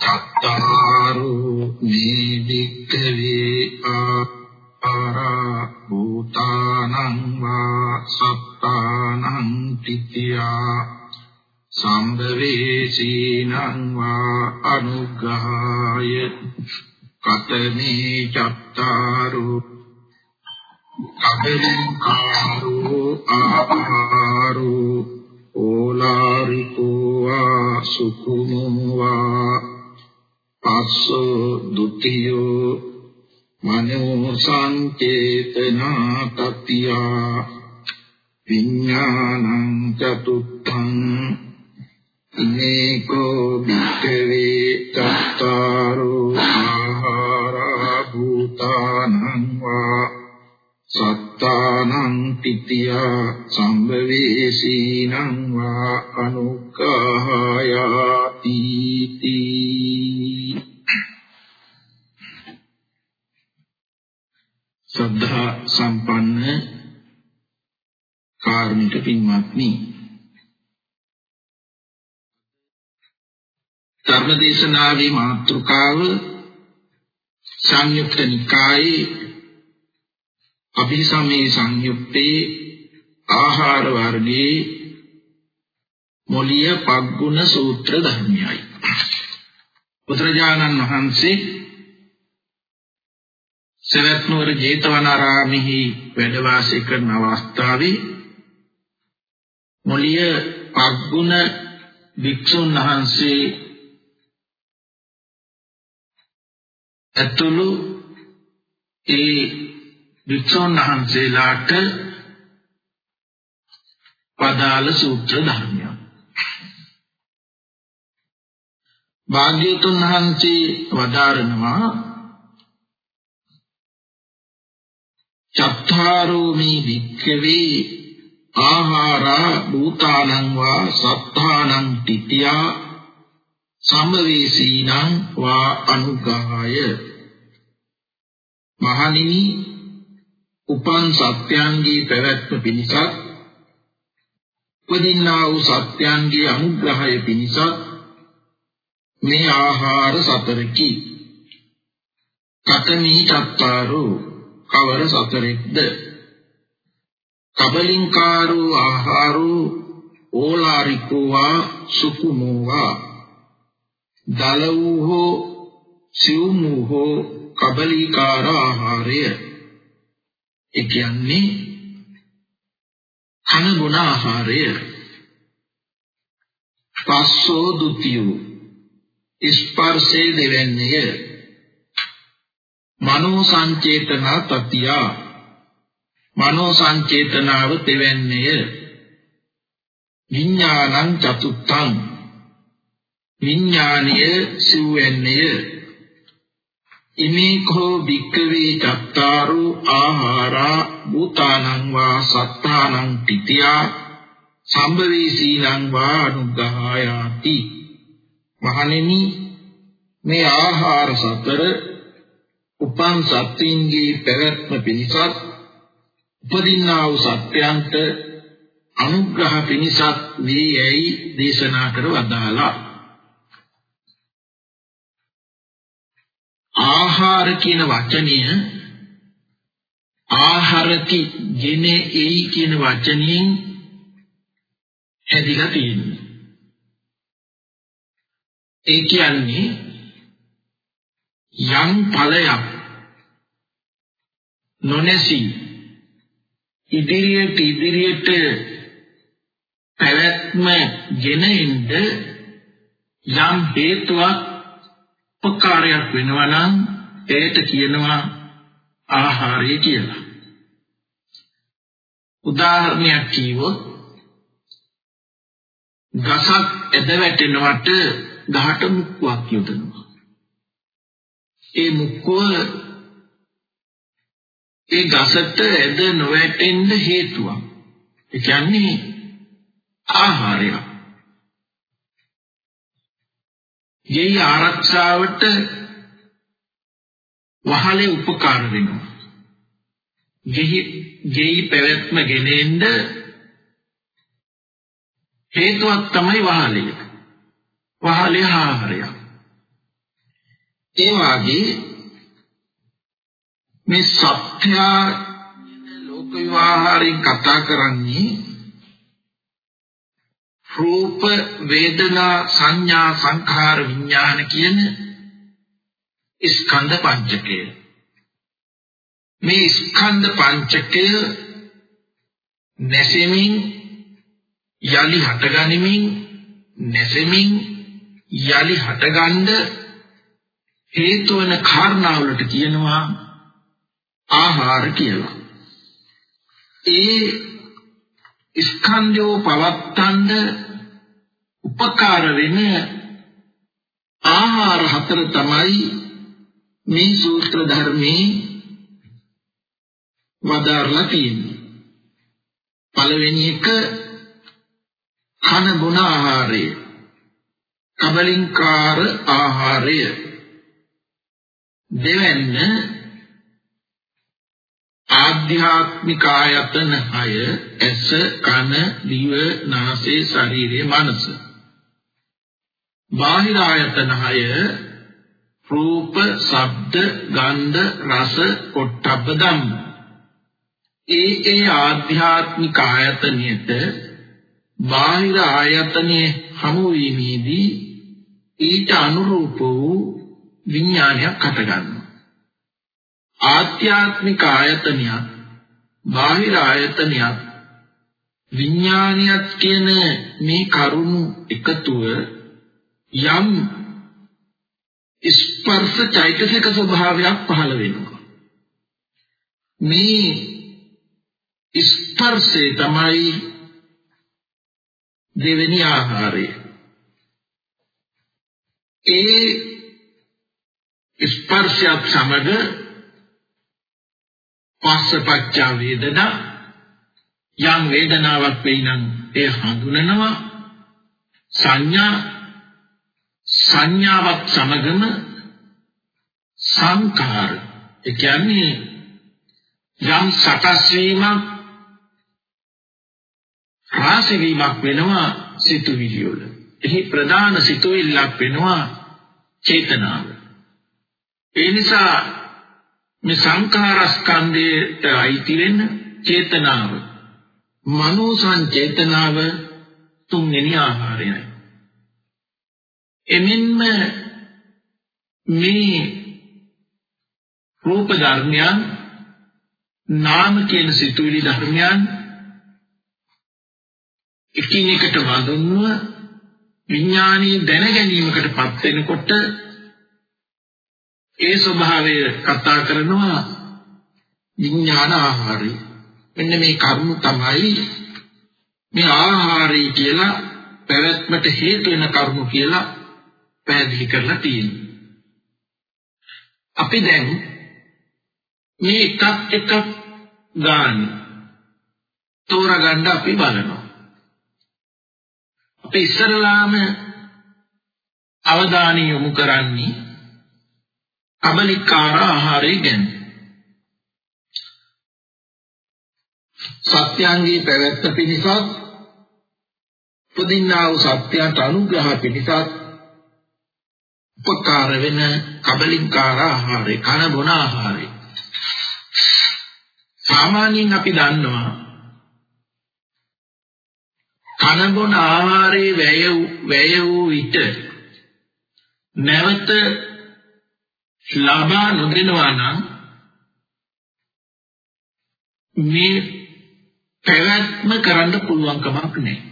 චත්තාරු මේ වික්ඛවේ ආරා භූතානං වා සත්තානං තිතියා සම්භවේසීනං වා අනුග්‍රහාය කතමේ චත්තාරු කබලිකාරෝ ආහාරෝ ඕලාරිකෝ වා සුකුමෝ වා පස්සෝ ဒ ුතියෝ මනෝ සංචේතනා තතියා විඥානං චතුත්ථං ඉනේකෝ භික්ඛවේ තත්තාරෝ ආහාරා භූතානං වා සත්තානං තිතියා සම්භවේසීනං වා අනුක්ඛායාති සද්ධා සම්පන්න කාර්මික පින්වත්නි ධර්මදේශනාවේ මාතෘකාව සංයුක්ත නිකායේ අභිසමේ සංයුත්තේ ආහාර වර්ගයේ මොලිය පග්ගුණ සූත්‍ර ධර්මයයි. බුදුරජාණන් වහන්සේ සවැත් නුවර ජේතවනාරාමෙහි වැඩ වාසය කරන අවස්ථාවේ මොලිය පග්ගුණ භික්ෂුන් වහන්සේ ඇතුළු ඒ වික්ෂෝන් වහන්සේලාට පදාල සූත්‍ර ධර්මය. භාග්‍යතුන් වහන්සේ වදාරනවා චත්තාරෝ මේ වික්ඛවේ ආහාරා භූතානං වා සත්තානං තිතියා සම්වේසීනං වා අනුගාය. මහණෙනි උපන් සත්‍යයන්ගේ පැවැත්ම පිණිසත් උපදින්නා වූ සත්‍යයන්ගේ අනුග්‍රහය පිණිසත් මේ ආහාර සතරකි. කතමී චත්තාරෝ. කවර සතරෙක්ද? කබලින්කාරෝ ආහාරෝ ඕලාරිකෝ වා සුකුමෝ වා දලවූ හෝ සිව්මූ හෝ කබලිකාර ආහාරය. ඒ කියන්නේ කන බොන ආහාරය. පස්සෝ ဒ ුතියෝ ස්පර්ශේ දෙවන්නේය. මනෝ සංචේතනා තතියා. මනෝ සංචේතනාව දෙවන්නේය විඥානං චතුත්තං විඥානීය සිව්වන්නේය. ඉමේකෝ භික්කවේ චත්තාරෝ ආහාරා භූතානං වා සත්තානං තිතියා. සම්භවේසීනං වා අනුග්‍රහායාති. මහණෙනි මේ ආහාර සතර උපන් සත්ත්වයන්ගේ පැවැත්ම පිණිසත් උපදින්නා වූ සත්‍යයන්ට අනුග්‍රහ පිණිසත් වේ යැයි දේශනා කර වදාලා ආහාර කියන වචනය ආහාරති ගෙන එයි කියන වචනයෙන් හැදිලා තියෙනවා. ඒ කියන්නේ යම් ඵලයක් නොනැසි ඉදිරියට ඉදිරියට පැවැත්ම ගෙන එන්න යම් හේතුවක් උපකාරයක් වෙනවා නම් ඒට කියනවා ආහාරය කියලා. උදාහරණයක් කිව්වොත් ගසක් ඇද වැටෙනවට ගහට මුක්කුවක් යොදනවා. ඒ මුක්කුව ඒ ගසට ඇද නොවැටෙන්න හේතුවක්. ඒ කියන්නේ ආහාරයක්. ගෙයි ආරක්ෂාවට වහලේ උපකාර වෙනවා. ගෙහි ගෙයි පැවැත්ම ගෙනෙන්න හේතුවක් තමයි වහලය. වහලේ ආහාරය. ඒ වාගේ මේ සත්‍ය ලෝක විවාහයෙන් කතා කරන්නේ රූප වේදනා සංඥා සංඛාර විඥාන කියන ස්කන්ධ පංචකය. මේ ස්කන්ධ පංචකය නැසෙමින් යලි හටගනිමින් නැසෙමින් යලි හටගන්න හේතු වෙන කාරණාවලට කියනවා ආහාර කියලා. ඒ ස්කන්ධෝ පවත්තන්න උපකාර වෙන ආහාර හතර තමයි මේ සූත්‍ර ධර්මයේ වදාරලා තියෙන්නේ. පළවෙනි එක කන බොන ආහාරය. කබලින්කාර ආහාරය. දෙවැන්න ආධ්‍යාත්මික ආයතන 6 ඇස කන දිව නාසය ශරීරය මනස. බාහිර ආයතන 6 රූප ශබ්ද ගන්ධ රස පොට්ටබ්බ ධම්ම. ඒ ඒ ආධ්‍යාත්මික ආයතනයට බාහිර ආයතනයේ හමු වීමේදී ඊට අනුරූප වූ විඥානයක් හටගන්නවා. ආධ්‍යාත්මික ආයතනයක් බාහිර ආයතනයක් විඥානියත් කියන මේ කරුණු එකතුව යම් ස්පර්ශ චෛතසික ස්වභාවයක් පහළ වෙනවා. මේ ස්පර්ශය තමයි දෙවෙනි ආහාරය. ඒ ස්පර්ශයත් සමග පස්සපච්චා වේදනා යම් වේදනාවක් වෙයි නම් ඒ හඳුනනවා සංඥා සංඥාවක් සමගම සංකාර ඒ කියන්නේ යම් සකස් වීමක් රාශි වීමක් වෙනවා සිතුවිලි වල. එහි ප්‍රධාන සිතුවිල්ලක් වෙනවා චේතනාව. ඒ නිසා මේ සංඛාරස්කන්ධයට අයිති වෙන චේතනාව. මනෝ සංචේතනාව තුන්වෙනි ආහාරයයි. එමින්ම මේ රූප ධර්මයන් නාම කියන සිතුවිලි ධර්මයන් එකිනෙකට වඳුන්ව විඥානීය දැන ගැනීමකටපත් වෙනකොට ඒ ස්වභාවය කතා කරනවා විඥාන ආහාරය. මෙන්න මේ කර්ම තමයි මේ ආහාරය කියලා පැවැත්මට හේතු වෙන කර්ම කියලා පැහැදිලි කරලා තියෙනවා. අපි දැන් මේ එකක් එකක් ගන්න තෝරගන්න අපි බලනවා. අපි ඉස්සරලාම අවධානය යොමු කරන්නේ කබලිකාර ආහාරය ගැන. සත්‍යංගී පැවැත්ම පිණිසත් පුදින්නා වූ සත්‍යයට අනුග්‍රහ පිණිසත් උපකාර වෙන කබලිකාර ආහාරය කන බොන ආහාරය. සාමාන්‍යයෙන් අපි දන්නවා කන බොන ආහාරයේ වැය වැය වූ විට නැවත ලබා නොදෙනවා නම් මේ පැවැත්ම කරන්න පුළුවන් කමක් නැහැ.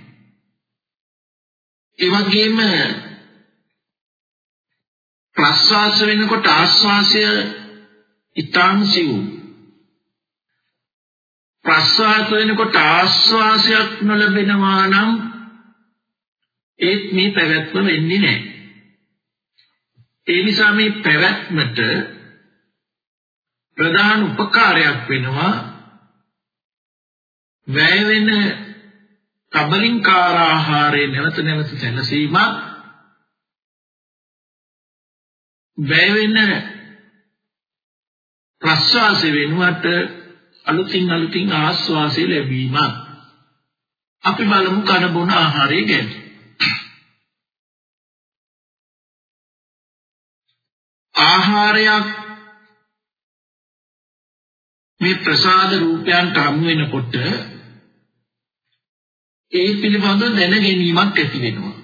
ඒ වගේම ප්‍රස්වාස වෙනකොට ආස්වාසය ඊටාම් සිව් ප්‍රස්වාස වෙනකොට ආස්වාසයක් නොලැබෙනවා නම් ඒත් මේ පැවැත්ම වෙන්නේ නැහැ. ඒ නිසා මේ පැවැත්මට ප්‍රධාන උපකාරයක් වෙනවා වැය වෙන කබලින්කාර ආහාරයේ නැවත නැවත සැලසීම වැය වෙන ප්‍රස්වාස වෙනුවට අලුතින් අලුතින් ආස්වාසය ලැබීම. අපි බලමු කන බොන ආහාරය ගැන. ආහාරයක් මේ ප්‍රසාද රූපයන්ට හමු වෙනකොට ඒ පිළිබඳව දැන ගැනීමක් ඇති වෙනවා.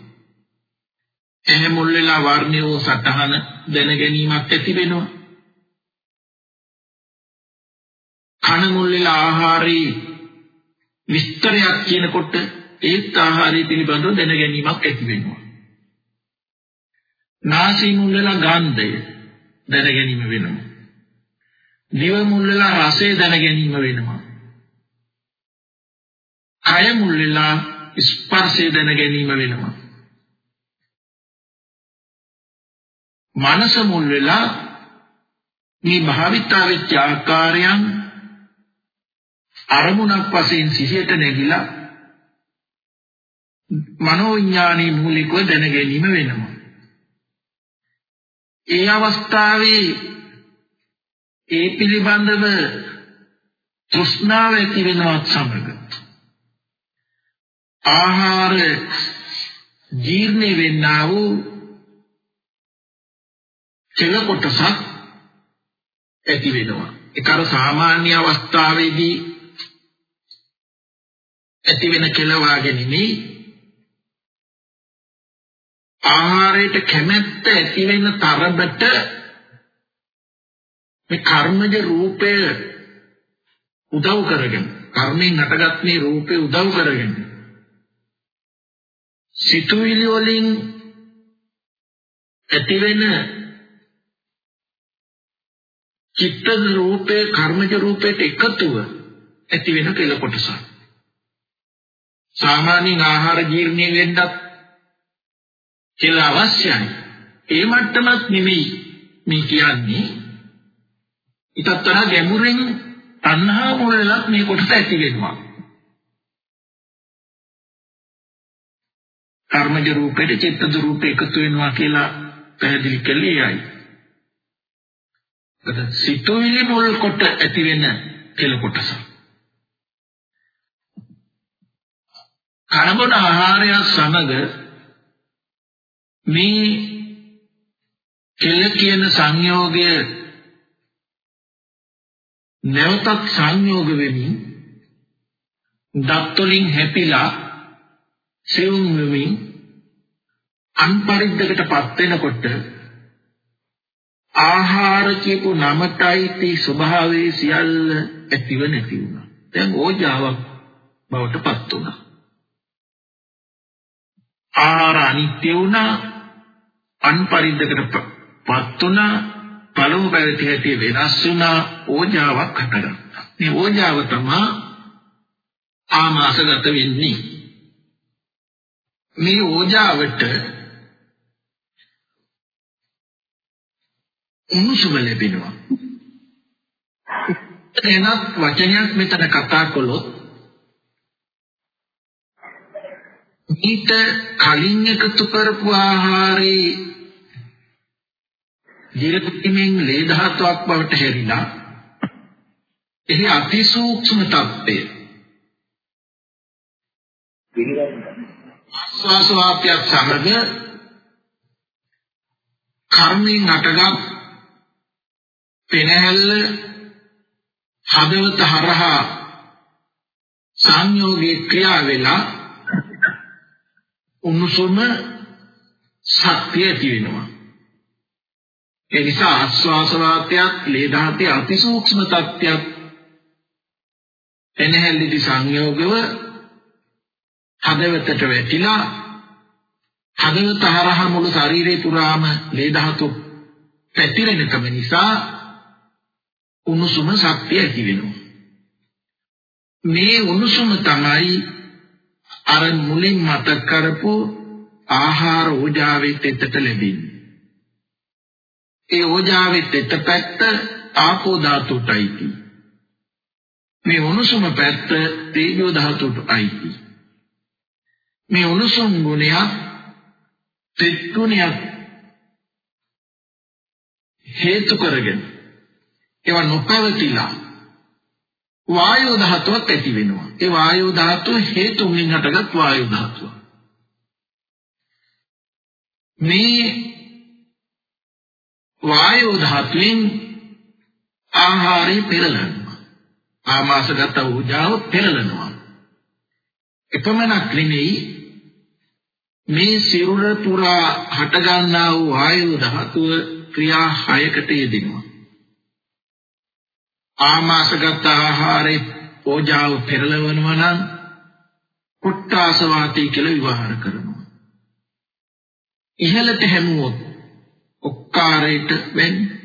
එහේ මුල් වෙලා වර්ණය වූ සටහන දැන ගැනීමක් ඇති වෙනවා. කන මුල් වෙලා ආහාරී විස්තරයක් කියනකොට ඒත් ආහාරය පිළිබඳව දැන ගැනීමක් ඇති වෙනවා. නාසය මුල් වෙලා ගන්ධය දැන ගැනීම වෙනවා. දිව මුල් වෙලා රසය දැන ගැනීම වෙනවා. කය මුල් වෙලා ස්පර්ශය දැන ගැනීම වෙනවා. මනස මුල් වෙලා මේ භාවිතා වෙච්ච ආකාරයන් අරමුණක් වශයෙන් සිහියට නැගිලා මනෝවිඥානී මූලිකව දැන ගැනීම වෙනවා. ඒ අවස්ථාවේ ඒ පිළිබඳව තෘෂ්ණාව ඇති වෙනවත් සමග. ආහාර ජීර්ණ වෙන්නා වූ කෙල කොටසක් ඇති වෙනවා. ඒක අර සාමාන්‍ය අවස්ථාවේදී ඇති වෙන කෙල වාගේ නෙමෙයි ආහාරයට කැමැත්ත ඇති වෙන තරමට මේ කර්මජ රූපය උදව් කරගෙන කර්මයෙන් නැටගත් මේ රූපේ උදව් කරගෙන සිතුවිලි වලින් ඇතිවෙන චිත්ත රූපේ කර්මජ රූපයට එකතුව ඇති වෙන කෙල කොටසක්. සාමාන්‍යයෙන් ආහාර ජීර්ණය වෙන්නත් කියලා අවශ්‍යයි ඒ මට්ටමක් නෙමෙයි මේ කියන්නේ ඊටත් වඩා ගැඹුරින් තණ්හා මුලලක් මේ කොටස ඇති වෙනවා කර්මජ රූපෙට චිත්තජ රූප එකතු වෙනවා කියලා පැහැදිලි කළේ යයි. අද සිතුවිලි මුල් කොට ඇති වෙන කෙල කොටස. කනබන ආහාරය සමග මේ කෙල කියන සංයෝගය නැවතත් සංයෝග වෙමින් දත්වලින් හැපිලා සෙවුම් වෙමින් අන්පරිද්දකටපත් වෙනකොට ආහාර කියපු නමටයි තී ස්වභාවයේ සියල්ල ඇතිව නැති වුණා. දැන් ඕජාවක් බවට පත් වුණා. ආහාර අනිත්‍ය වුණා අන්පරිද්දකටපත් වුණා පළමු පැවති හැටි වෙනස් වුණා ඕජාවක් හටගත්තා. මේ ඕජාව තමයි ආමාශගත වෙන්නේ. මේ ඕජාවට උණුසුම ලැබෙනවා. එනත් වචනයක් මෙතන කතා කළොත් ඊට කලින් එකතු කරපු ආහාරේ දිරපිටිමින් ලේ ධාතුවක් බවට හැරිලා එහි අතිසූක්ෂම තත්ත්වය. ආස්වාස වාපයක් සමග කර්මයෙන් අටගත් පෙනහැල්ල හදවත හරහා සංයෝගී ක්‍රියා වෙලා උණුසුම ශක්තිය ඇති වෙනවා. ඒ නිසා ආස්වාස වාතයක් ලේ ධාතයේ අතිසූක්ෂම තත්ත්වයක් එනහැල්ලිදි සංයෝගව හදවතට වැටිලා හදවත හරහා මුළු ශරීරේ පුරාම ලේ ධාතු පැතිරෙනකම නිසා උණුසුම ශක්තිය ඇති වෙනවා. මේ උණුසුම තමයි අර මුලින් මතක් කරපු ආහාර ඕජාවෙත් එතට ලැබෙන්නේ. ඒ ඕජාවෙත් එත පැත්ත ආපෝ ධාතුටයි තියෙන්නේ. මේ උණුසුම පැත්ත තේජෝ ධාතුටයි තියෙන්නේ. මේ උණුසුම් ගුණයක් තෙත් ගුණයක් හේතු කරගෙන ඒවා නොපවතිලා වායෝ ධාතුවක් ඇති වෙනවා. ඒ වායෝ ධාතුව හේතුන්ගෙන් හටගත් වායෝ ධාතුව. මේ වායෝ ධාතුවෙන් ආහාරය පෙරලනවා. ආමාශගත ඌර්ජාව පෙරලනවා. එපමණක් නෙමෙයි මේ සිරුර පුරා හට ගන්නා වූ වායු ධාතුව ක්‍රියා හයකට යෙදෙනවා. ආමාශගත ආහාරේ ඕජාව පෙරලවනවා නම් කුට්ටාස වාතය කියලා විවහාර කරනවා. ඉහළට හැමුවොත් ඔක්කාරයට වෙන්නේ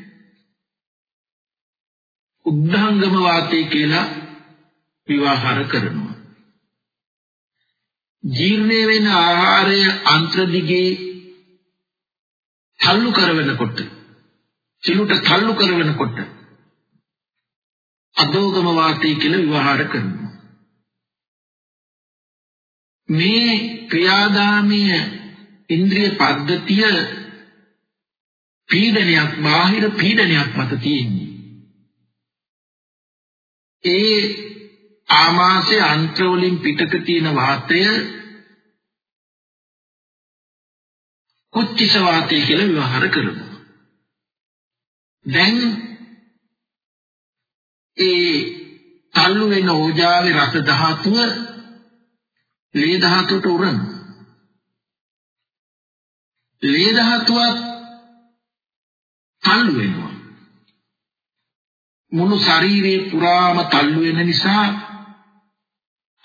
උද්ධංගම වාතය කියලා විවහාර කරනවා. ජීර්ණය වෙන ආහාරය අන්ත්‍ර දිගේ තල්ලු කරවෙනකොට සිලුට තල්ලු කරවෙනකොට අදෝගම වාතය කියලා විවහාර කරනවා. මේ ක්‍රියාදාමීය ඉන්ද්‍රිය පද්ධතිය පීඩනයක් බාහිර පීඩනයක් මත තියෙන්නේ. ඒ ආමාශය අන්ත්‍ර වලින් පිටක තියෙන වාතය කුච්චිස වාතය කියලා විවහාර කරනවා. දැන් ඒ තල්ලු වෙන ඕජාවේ රස ධාතුව ලේ ධාතුවට උරන. ලේ ධාතුවත් තල්ලු වෙනවා. මුළු ශරීරේ පුරාම තල්ලු වෙන නිසා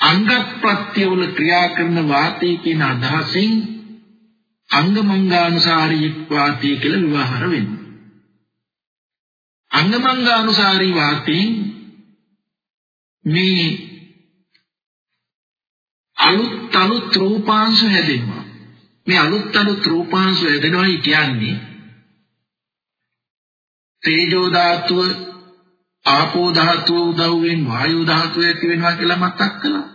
අංග ප්‍රත්‍යවල ක්‍රියා කරන වාතය කියන අදහසින් අංගමංගානුසාරී වාතය කියලා විවහාර වෙනවා. අංගමංගානුසාරී වාතයෙන් මේ අලුත් අලුත් රූපාංශ හැදෙනවා. මේ අලුත් අලුත් රූපාංශ හැදෙනවා කියන්නේ තේජෝ ධාතුව ආපෝ ධාතුව උදව්වෙන් වායු ධාතුව ඇති වෙනවා කියලා මතක් කළා.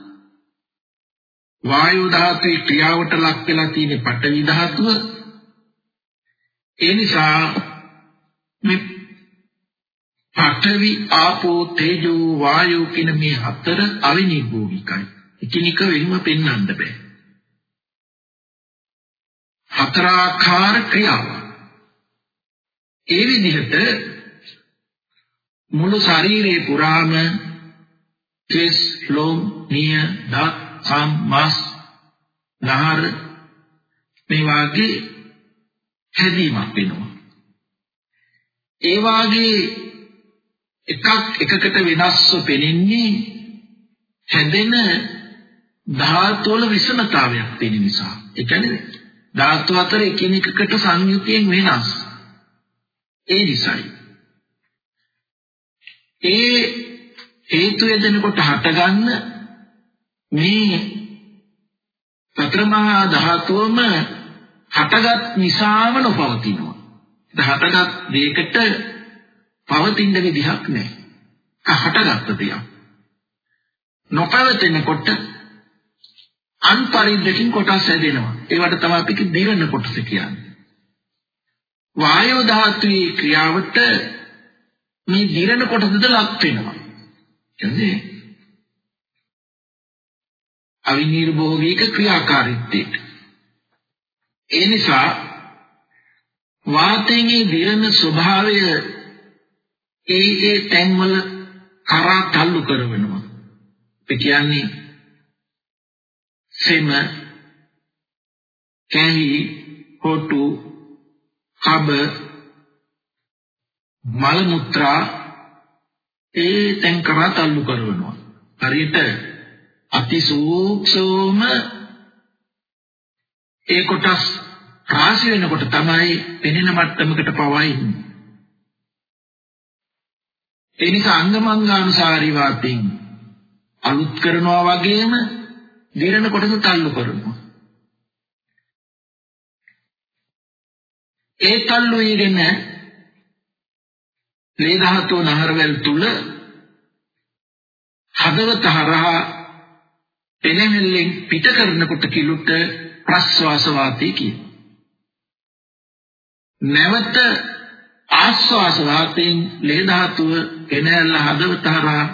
වායු ධාතුවේ ක්‍රියාවට ලක් වෙලා තියෙන පඨවි ධාතුව ඒ නිසා මේ පඨවි ආපෝ තේජෝ වායෝ කියන මේ හතර අවිනිභෝගිකයි. එකිනෙක වෙනම පෙන්වන්න බෑ. හතරාකාර ක්‍රියාව. ඒ විදිහට මුළු ශරීරේ පුරාම කෙස්, ලොම්, නිය, දත්, සම්, මස්, නහර මේ වාගේ හැදීමක් වෙනවා. ඒ වාගේ එකක් එකකට වෙනස්ව පෙනෙන්නේ හැදෙන ධාතු වල විෂමතාවයක් තියෙන නිසා. ඒ කියන්නේ ධාතු අතර එකිනෙකකට සංයුතියෙන් වෙනස්. ඒ නිසායි. ඒ හේතු යෙදෙනකොට හටගන්න මේ සතර මහා ධාතුවම හටගත් නිසාම නොපවතිනවා. හටගත් දෙයකට පවතින විදිහක් නැහැ. හටගත්ත දෙයක්. නොපවතිනකොට අන්පරිද්දකින් කොටස් හැදෙනවා. ඒවට තමයි අපි දිරණ කොටස කියන්නේ. වායෝ ධාතුවේ ක්‍රියාවට මේ දිරණ කොටසද ලක් වෙනවා. කියන්නේ අවිනිර්භෝගීක ක්‍රියාකාරීත්වයට. ඒ නිසා වාතයේ දිරණ ස්වභාවය ඒ ඒ තැන්වල කරා තල්ලු කරවෙනවා. ඒ කියන්නේ සෙම කැහි හොටු කබ මල මුත්‍රා ඒ තැන් කරා තල්ලු කරනවා. හරියට අතිසූක්ෂම ඒ කොටස් රාශි වෙනකොට තමයි පෙනෙන මට්ටමකට පවයින්නේ. ඒ නිසා අංගමංගානුසාරී වාතෙන් අලුත් කරනවා වගේම දිරණ කොටස තල්ලු කරනවා. ඒ තල්ලු වීගෙන මේ ධාතු නහරවල තුල හදවත හරහා පෙනෙමිල්ලෙන් පිට කරනකොට කිලුට ප්‍රස්වාස වාතය කියනවා. නැවත ආස්වාස වාතයෙන් ලේ ධාතුව එනැල්ල හදවත හරහා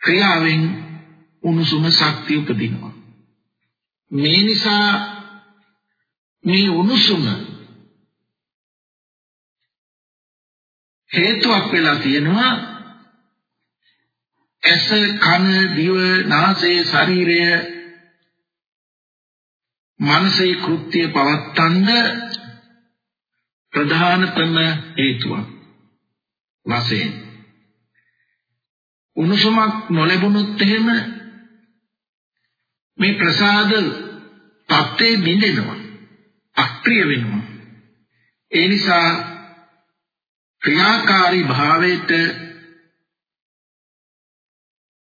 ක්‍රියාවෙන් උණුසුම ශක්තිය උපදිනවා. මේ නිසා මේ උණුසුම හේතුවක් වෙලා තියෙනවා. ඇස කන දිව නාසය ශරීරය මනසේ කෘත්‍ය පවත්තන්න ප්‍රධානතම හේතුවක් වශයෙන්. උණුසුමක් නොලැබුණොත් එහෙම මේ ප්‍රසාද තත්ත්වේ බිඳෙනවා අක්‍රිය වෙනවා. ඒ නිසා ක්‍රියාකාරී භාවයට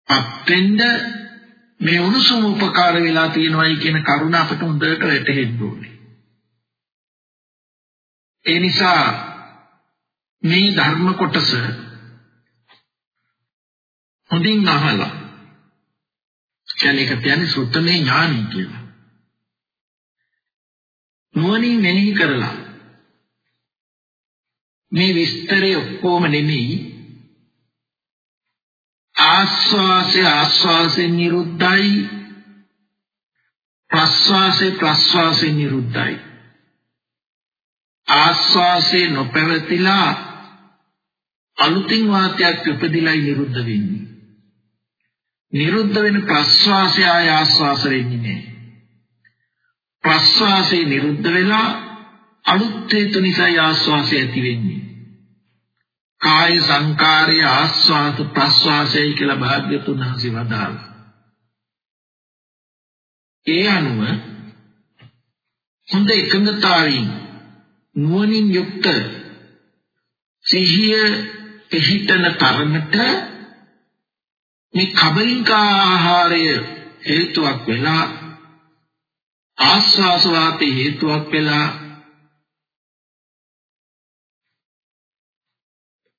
අත්ෙන්ද මේ උණුසුම උපකාර වෙලා තියෙනවායි කියන කරුණ අපට හොඳට වැටහෙන්න ඕනේ. ඒ නිසා මේ ධර්ම කොටස හොඳින් අහලා කියන්නේ ඒක කියන්නේ සුත්තමේ ඥානයි කියලා. නුවණින් මෙනෙහි කරලා මේ විස්තරය ඔක්කොම නෙමෙයි. ආස්වාසය ආස්වාසයෙන් නිරුද්ධයි. ප්‍රස්වාසය ප්‍රස්වාසයෙන් නිරුද්ධයි. ආස්වාසේ නොපැවතිලා අලුතින් වාතයක් උපදිලා නිරුද්ධ වෙන්නේ. නිරුද්ධ වෙන ප්‍රස්වාසය ආය ආස්වාස වෙන්නේ නැහැ ප්‍රස්වාසය නිරුද්ධ වෙලා අලුත් හේතු නිසා ආස්වාසය ඇති වෙන්නේ. කාය සංකාරය ආස්වාද ප්‍රස්වාසයයි කියලා භාග්‍යතුන් වහන්සේ වදාළා. ඒ අනුව හොඳ එකඟතාවයෙන් නුවණින් යුක්ත සිහිය පිහිටන තරමට මේ කබලිකා ආහාරය හේතුවක් වෙලා ආස්වාස වාතේ හේතුවක් වෙලා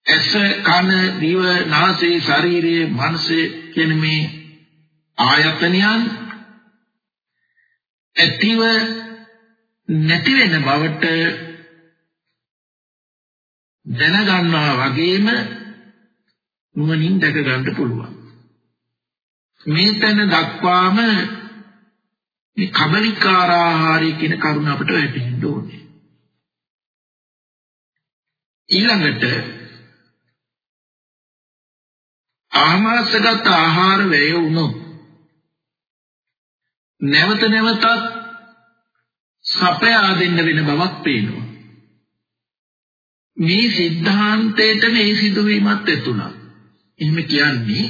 ඇස කන දිව නාසය ශරීරය මනස කියන මේ ආයතනයන් ඇතිව නැති වෙන බවට දැනගන්නවා වගේම නුවණින් දැක ගන්න පුළුවන්. මේ තැන දක්වාම මේ කබලිකාර ආහාරය කියන කරුණ අපිට වැටහෙන්න ඕනේ. ඊළඟට ආමාශගත ආහාර වැය වුණොත් නැවත නැවතත් සපයා දෙන්න වෙන බවක් පේනවා. මේ සිද්ධාන්තයට මේ සිදුවීමත් එතුණා. එහෙම කියන්නේ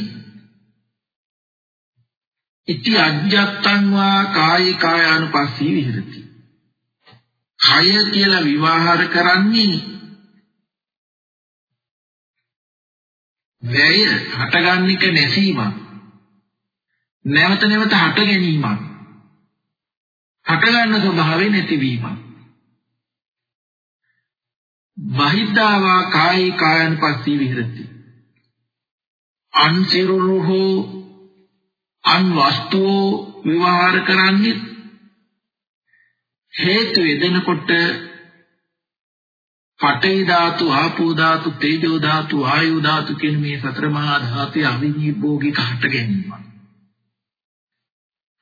ඉති අජ්ජත්තං වා කායි කායානුපස්සී විහෙරති. කය කියලා විවාහාර කරන්නේ වැය හටගන්න එක නැසීමක්. නැවත නැවත හට ගැනීමක්. හටගන්න ස්වභාවය නැතිවීමක්. බහිද්ධාවා කායි කායන් පස්සී විහෙරති. අන්සිරුහෝ අන් වස්තුෝ විවහාර කරන්නේ හේතු යෙදෙනකොට පඨවි ධාතු, ආපෝ ධාතු, තේජෝ ධාතු, ආයු ධාතු කියන මේ සතර මහා ධාතු අවිනිභෝගික හට ගැනීම.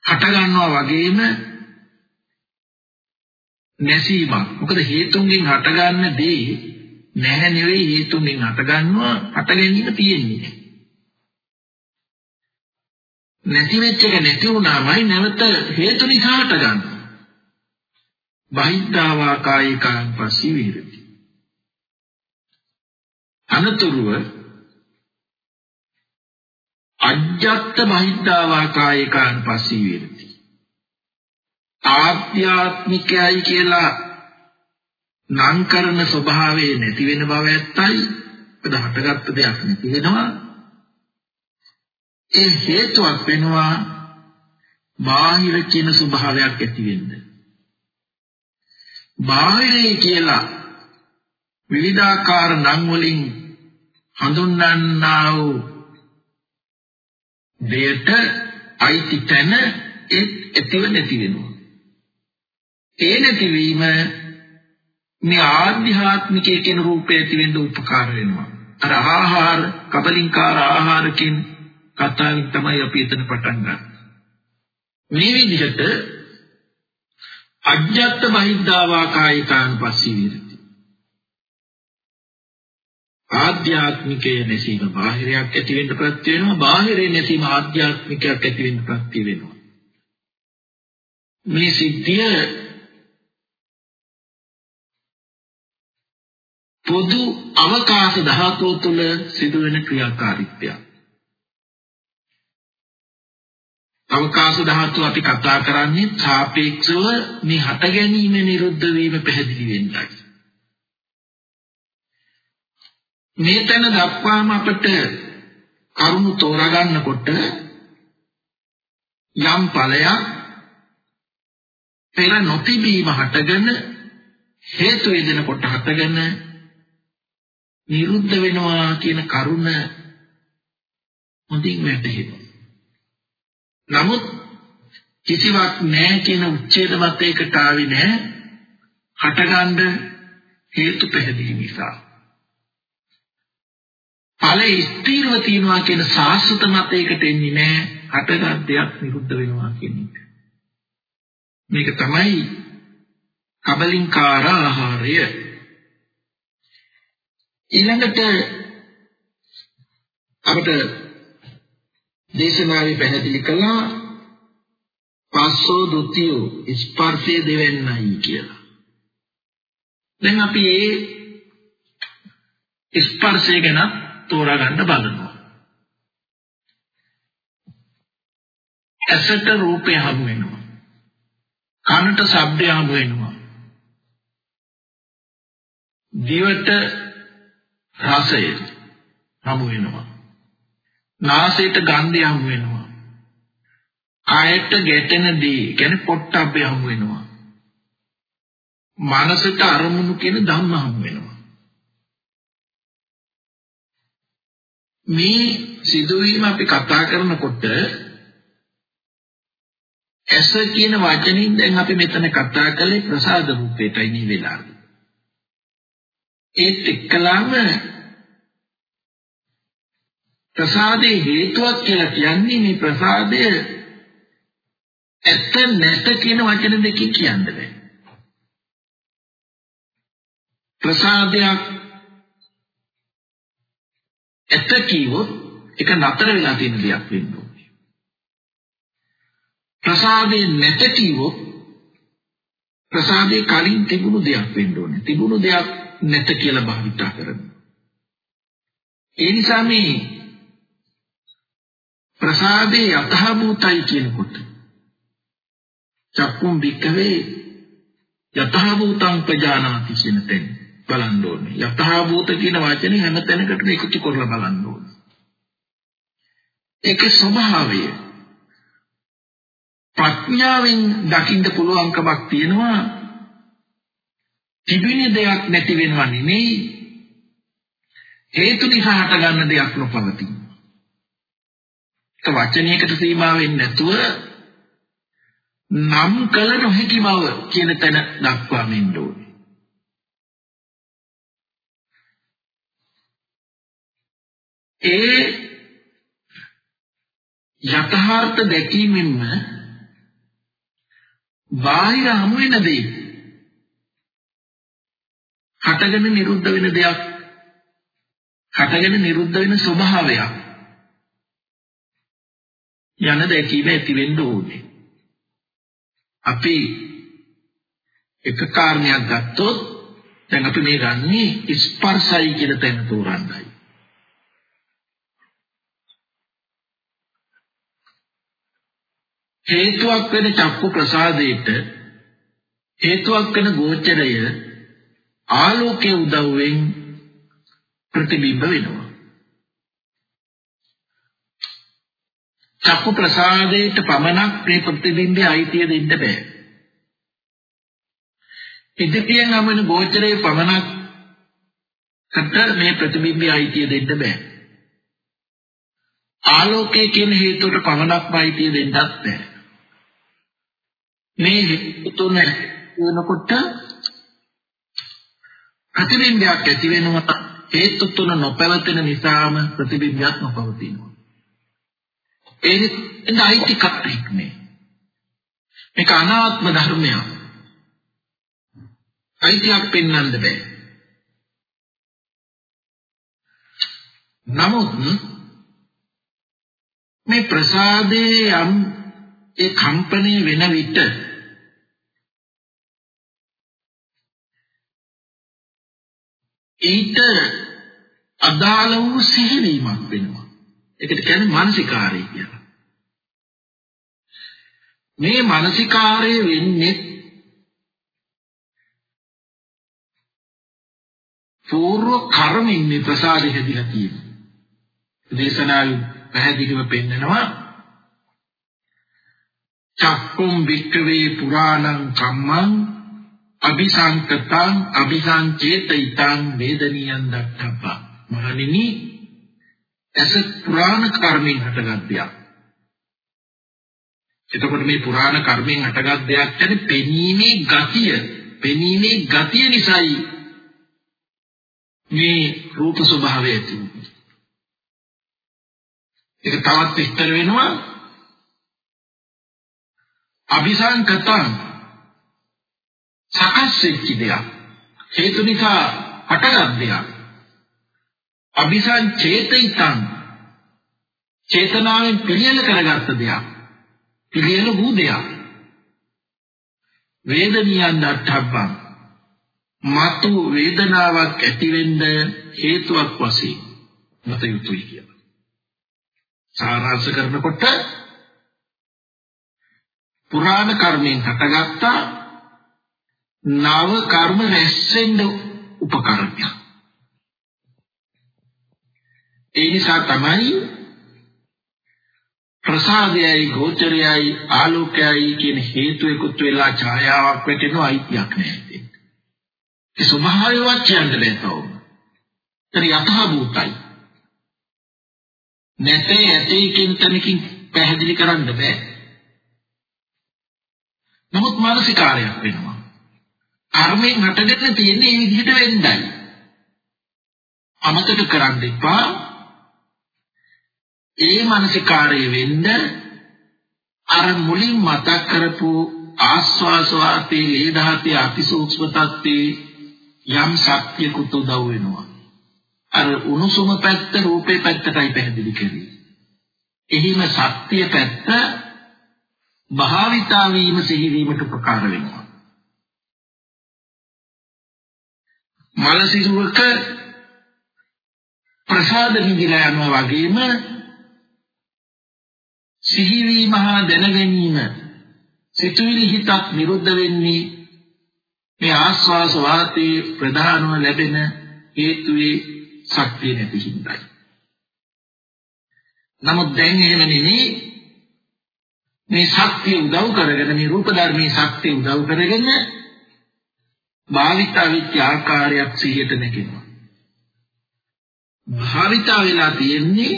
හට ගන්නවා වගේම නැසීමක්. මොකද හේතුන්ගෙන් හටගන්න දේ නැහැ නෙවෙයි හේතුන්ගෙන් හටගන්නවා හට ගැනීම තියෙන්නේ. නැති වෙච්ච එක නැති වුණාමයි නැවත හේතු නිසා හටගන්නවා. බහිද්ධාවා කායිකාං පස්සී විහෙරති. අනතුරුව අජ්ජත් බහිද්ධාවා කායිකාන් පස්සී වේරති. ආධ්‍යාත්මිකයයි කියලා නම් කරන ස්වභාවයේ නැති වෙන බව ඇත්තයි. පද හටගත්ත දෙයක් නැති වෙනවා. ඒ හේතුවක් වෙනවා බාහිර කියන ස්වභාවයක් ඇති වෙන්න. බාහිරේ කියලා විවිධාකාර නම් වලින් හඳුන්වන්නා වූ දෙයට අයිති තැන ඒ ඇතිව නැති වෙනවා. ඒ නැතිවීම මේ ආධ්‍යාත්මිකයේ කියන රූපය ඇති වෙන්න උපකාර වෙනවා. අර ආහාර, කබලින්කාර ආහාරකින් කතාවෙන් තමයි අපි එතන පටන් ගන්න. මේ විදිහට අජ්ජත් බහිද්ධාවා කායිකාන් පස්සී විරති. ආධ්‍යාත්මිකයේ නැසීම බාහිරයක් ඇති වෙන්න ප්‍රත්‍ය වෙනවා. බාහිරේ නැසීම ආධ්‍යාත්මිකයක් ඇති වෙන්න ප්‍රත්‍ය වෙනවා. මේ සිද්ධිය පොදු අවකාශ ධාතුව තුළ සිදුවෙන ක්‍රියාකාරීත්වයක්. අවකාශ ධාතුව අපි කතා කරන්නේ සාපේක්ෂව මේ හට ගැනීම නිරුද්ධ වීම පැහැදිලි වෙන්නයි. මේ තැන දක්වාම අපිට කරුණු තෝරා ගන්නකොට යම් ඵලයක් පෙර නොතිබීම හටගෙන හේතු වේදනකොට හටගෙන නිරුද්ධ වෙනවා කියන කරුණ හොඳින් වැටහෙනවා. නමුත් කිසිවක් නැහැ කියන උච්ඡේද මතයකට ආවේ නැහැ. හටගන්න හේතු පැහැදිලි නිසා. ඵලයේ ස්ථිරව තියනවා කියන සාස්වත මතයකට එන්නේ නැහැ. හටගත් දෙයක් නිරුද්ධ වෙනවා කියන එක. මේක තමයි කබලින්කාර ආහාරය. ඊළඟට අපිට දේශනාවේ පැහැදිලි කළා පස්සෝ ဒ ුතියෝ ස්පර්ශයේ දෙවෙන්නයි කියලා. දැන් අපි ඒ ස්පර්ශය ගැන තෝරා ගන්න බලනවා. ඇසට රූපය හමු වෙනවා. කනට ශබ්දය හමු වෙනවා. දිවට රසය හමු වෙනවා. නාසයට ගන්ධය හමු වෙනවා. කයට ගැටෙන දේ කියන්නේ පොට්ටබ්බය හමු වෙනවා. මනසට අරමුණු කියන ධම්ම හමු වෙනවා. මේ සිදුවීම අපි කතා කරනකොට ඇස කියන වචنين දැන් අපි මෙතන කතා කළේ ප්‍රසාද රූපේටයි මේ වෙලාවේ. ඒත් එක්කලාම ප්‍රසාදේ හේතුවක් කියලා කියන්නේ මේ ප්‍රසාදය ඇත්ත නැත කියන වචන දෙකකින් කියන්න බෑ. ප්‍රසාදයක් ඇත්ත කිව්වොත් ඒක නතර වෙලා තියෙන දෙයක් වෙන්න ඕනේ. ප්‍රසාදේ නැත කිව්වොත් ප්‍රසාදේ කලින් තිබුණු දෙයක් වෙන්න ඕනේ. තිබුණු දෙයක් නැත කියලා භාවිතා කරනවා. ඒ නිසා මේ ප්‍රසාදේ යථාභූතයි කියනකොට චක්කුම් වික්කවේ යථාභූතං ප්‍රජානාති කියන තැන බලන්න ඕනේ. යථාභූත කියන වචනේ හැම තැනකටම එකතු කරලා බලන්න ඕනේ. ඒකේ ස්වභාවය ප්‍රඥාවෙන් දකින්න පුළුවන්කමක් තියෙනවා තිබෙන දෙයක් නැති වෙනවා නෙමෙයි හේතු නිසා හටගන්න දෙයක් නොපවතී. වචනයකට සීමා වෙන්නේ නැතුව නම් කළ නොහැකි බව කියන තැන දක්වා මෙන්න ඕනේ. ඒ යථාර්ථ දැකීමෙන්ම බාහිර හමු වෙන දේ හටගෙන නිරුද්ධ වෙන දෙයක් හටගෙන නිරුද්ධ වෙන ස්වභාවයක් යන දැකීම ඇති වෙන්න ඕනේ. අපි එක කාරණයක් ගත්තොත් දැන් අපි මේ ගන්නේ ස්පර්ශයි කියන තැන තෝරන්නයි. හේතුවක් වෙන චක්කු ප්‍රසාදයට හේතුවක් වෙන ගෝචරය ආලෝකයේ උදව්වෙන් ප්‍රතිබිම්බ වෙනවා. චක්කු ප්‍රසාදයට පමණක් මේ ප්‍රතිබිම්බේ අයිතිය දෙන්න බෑ. ඉදිරියෙන් යමන ගෝචරයේ පමණක් කට මේ ප්‍රතිබිම්බේ අයිතිය දෙන්න බෑ. ආලෝකයේ කියන හේතුවට පමණක්ම අයිතිය දෙන්නත් බෑ. මේ හේතු තුන වෙනකොට ප්‍රතිබිම්බයක් ඇති වෙනවා හේතු තුන නොපැවතෙන නිසාම ප්‍රතිබිම්බයක් නොපවතිනවා. ඒ නිසා අයිති කප්පෙක් නේ. මේක අනාත්ම ධර්මයක්. අයිතියක් පෙන්වන්න බෑ. නමුත් මේ ප්‍රසාදයේ යම් ඒ කම්පණය වෙන විට ඊට අදාළ වූ සිහිවීමක් වෙනවා. ඒකට කියන්නේ මානසිකාරය කියලා. මේ මානසිකාරය වෙන්නේ పూర్ව කර්මෙන් මේ ප්‍රසාදය හැදිලා තියෙනවා. දේශනාවේ පැහැදිලිව පෙන්නනවා චක්කුම් වික්කවේ පුරාණං කම්මං අபிසංකතං අபிසංචේතිතං වේදනියං දක්ඛප්පා මහණෙනි ඇස පුරාණ කර්මෙන් හටගත් දෙයක්. එතකොට මේ පුරාණ කර්මෙන් හටගත් දෙයක් කියන්නේ පෙනීමේ ගතිය. පෙනීමේ ගතිය නිසායි මේ රූප ස්වභාවය ඇති වෙන්නේ. ඒක තවත් විස්තර වෙනවා. අபிසංකතං සකස් වෙච්ච දෙයක්. හේතු නිසා හටගත් දෙයක්. අபிසංචේතිතං චේතනාවෙන් පිළියෙල කරගත්ත දෙයක්. පිළියෙල වූ දෙයක්. වේදනියන් දත්තබ්බං මතු වේදනාවක් ඇතිවෙන්න හේතුවක් වශයෙන් මත යුතුයි කියලා. සාරාංශ කරනකොට පුරාණ කර්මෙන් හටගත්තා. නව කර්ම රැස්ෙන්න උපකරණයක්. ඒ නිසා තමයි ප්‍රසාදයයි ගෝචරයයි ආලෝකයයි කියන හේතු එකතු වෙලා ඡායාවක් වැටෙනවා අයිතියක් නැහැ. ඒ ස්වභාවයවත් කියන්න බෑ තවම. ඒත් යථා භූතයි. නැතේ ඇතේ කියන තැනකින් පැහැදිලි කරන්න බෑ. නමුත් මානසිකාරයක් වෙනවා. කර්මයෙන් හටගෙන තියෙන්නේ මේ විදිහට වෙන්නයි. අමතක කරන්න එපා. ඒ මානසිකාරය වෙන්න අර මුලින් මතක් කරපු ආස්වාස වාතේ ලේධාතේ අතිසූක්ෂම තත්ත්වේ යම් ශක්තියකට උදව් වෙනවා. අර උණුසුම පැත්ත රූපේ පැත්තටයි පැහැදිලි කරන්නේ. එහිම ශක්තිය පැත්ත භාවිතා වීම සිහිවීමට උපකාර වෙනවා. මල සිරුරක ප්‍රසාද නිදිලා යනවා වගේම සිහිවීම හා දැනගැනීම සිතුවිලි හිතක් නිරුද්ධ වෙන්නේ මේ ආස්වාස වාතයේ ප්‍රධානව ලැබෙන හේතුවේ ශක්තිය නැති හින්දායි. නමුත් දැන් එහෙම නෙමෙයි මේ ශක්තිය උදව් කරගෙන මේ රූප ධර්මයේ ශක්තිය උදව් කරගෙන භාවිතා වෙච්ච ආකාරයක් සිහියට නැගෙනවා. භාවිතා වෙලා තියෙන්නේ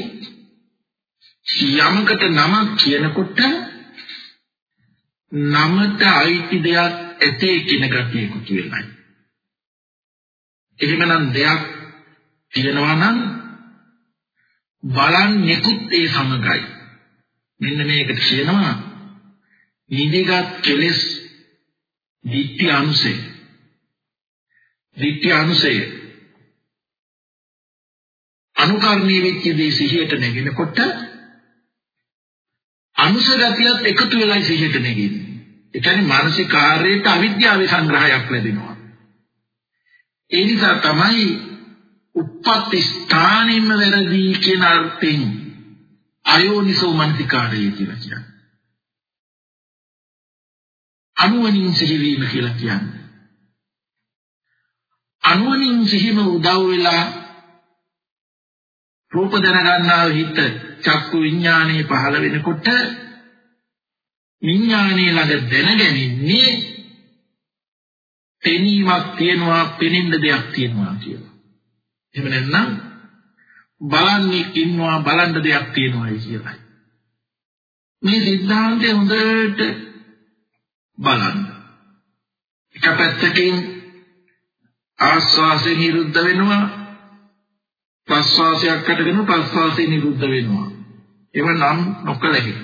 යමකට නමක් කියනකොට නමට අයිති දෙයක් ඇතේ කියන ගතියකුත් වෙනයි. එහෙමනම් දෙයක් තියෙනවා නම් බලන්නේකුත් ඒ සමගයි. මෙන්න මේකට කියනවා නිදිගත් කෙලෙස් ditthi අනුසය. Ditthi අනුසය අනුකරණීය වෙච්ච දේ සිහියට නැගෙනකොට අනුස ගතියත් එකතු වෙලා සිහියට නැගෙන්නේ. ඒ කියන්නේ මානසික කාර්යයට අවිද්‍යාවේ සංග්‍රහයක් ලැබෙනවා. ඒ නිසා තමයි උප්පත්ති ස්ථානින්ම වැරදි කියන අර්ථයෙන් අයෝනිසෝ මනසිකාරය කියලා කියන්නේ. අනුවණින් සිහිවීම කියලා කියන්නේ. අනුවණින් සිහිම උදව් වෙලා රූප දැනගන්නා හිත චක්කු විඥානේ පහළ වෙනකොට විඥානයේ ළඟ දැනගැනින්නේ පෙනීමක් තියෙනවා පෙනෙන්න දෙයක් තියෙනවා කියලා. එහෙම නැත්නම් බලන්නේ ඉන්නවා බලන්න දෙයක් තියෙනවායි කියලායි. මේ සිද්ධාන්තය හොඳට බලන්න. එක පැත්තකින් ආස්වාසය නිරුද්ධ වෙනවා ප්‍රස්වාසයක් අටගෙන ප්‍රස්වාසය නිරුද්ධ වෙනවා. ඒව නම් නොකළ හැකියි.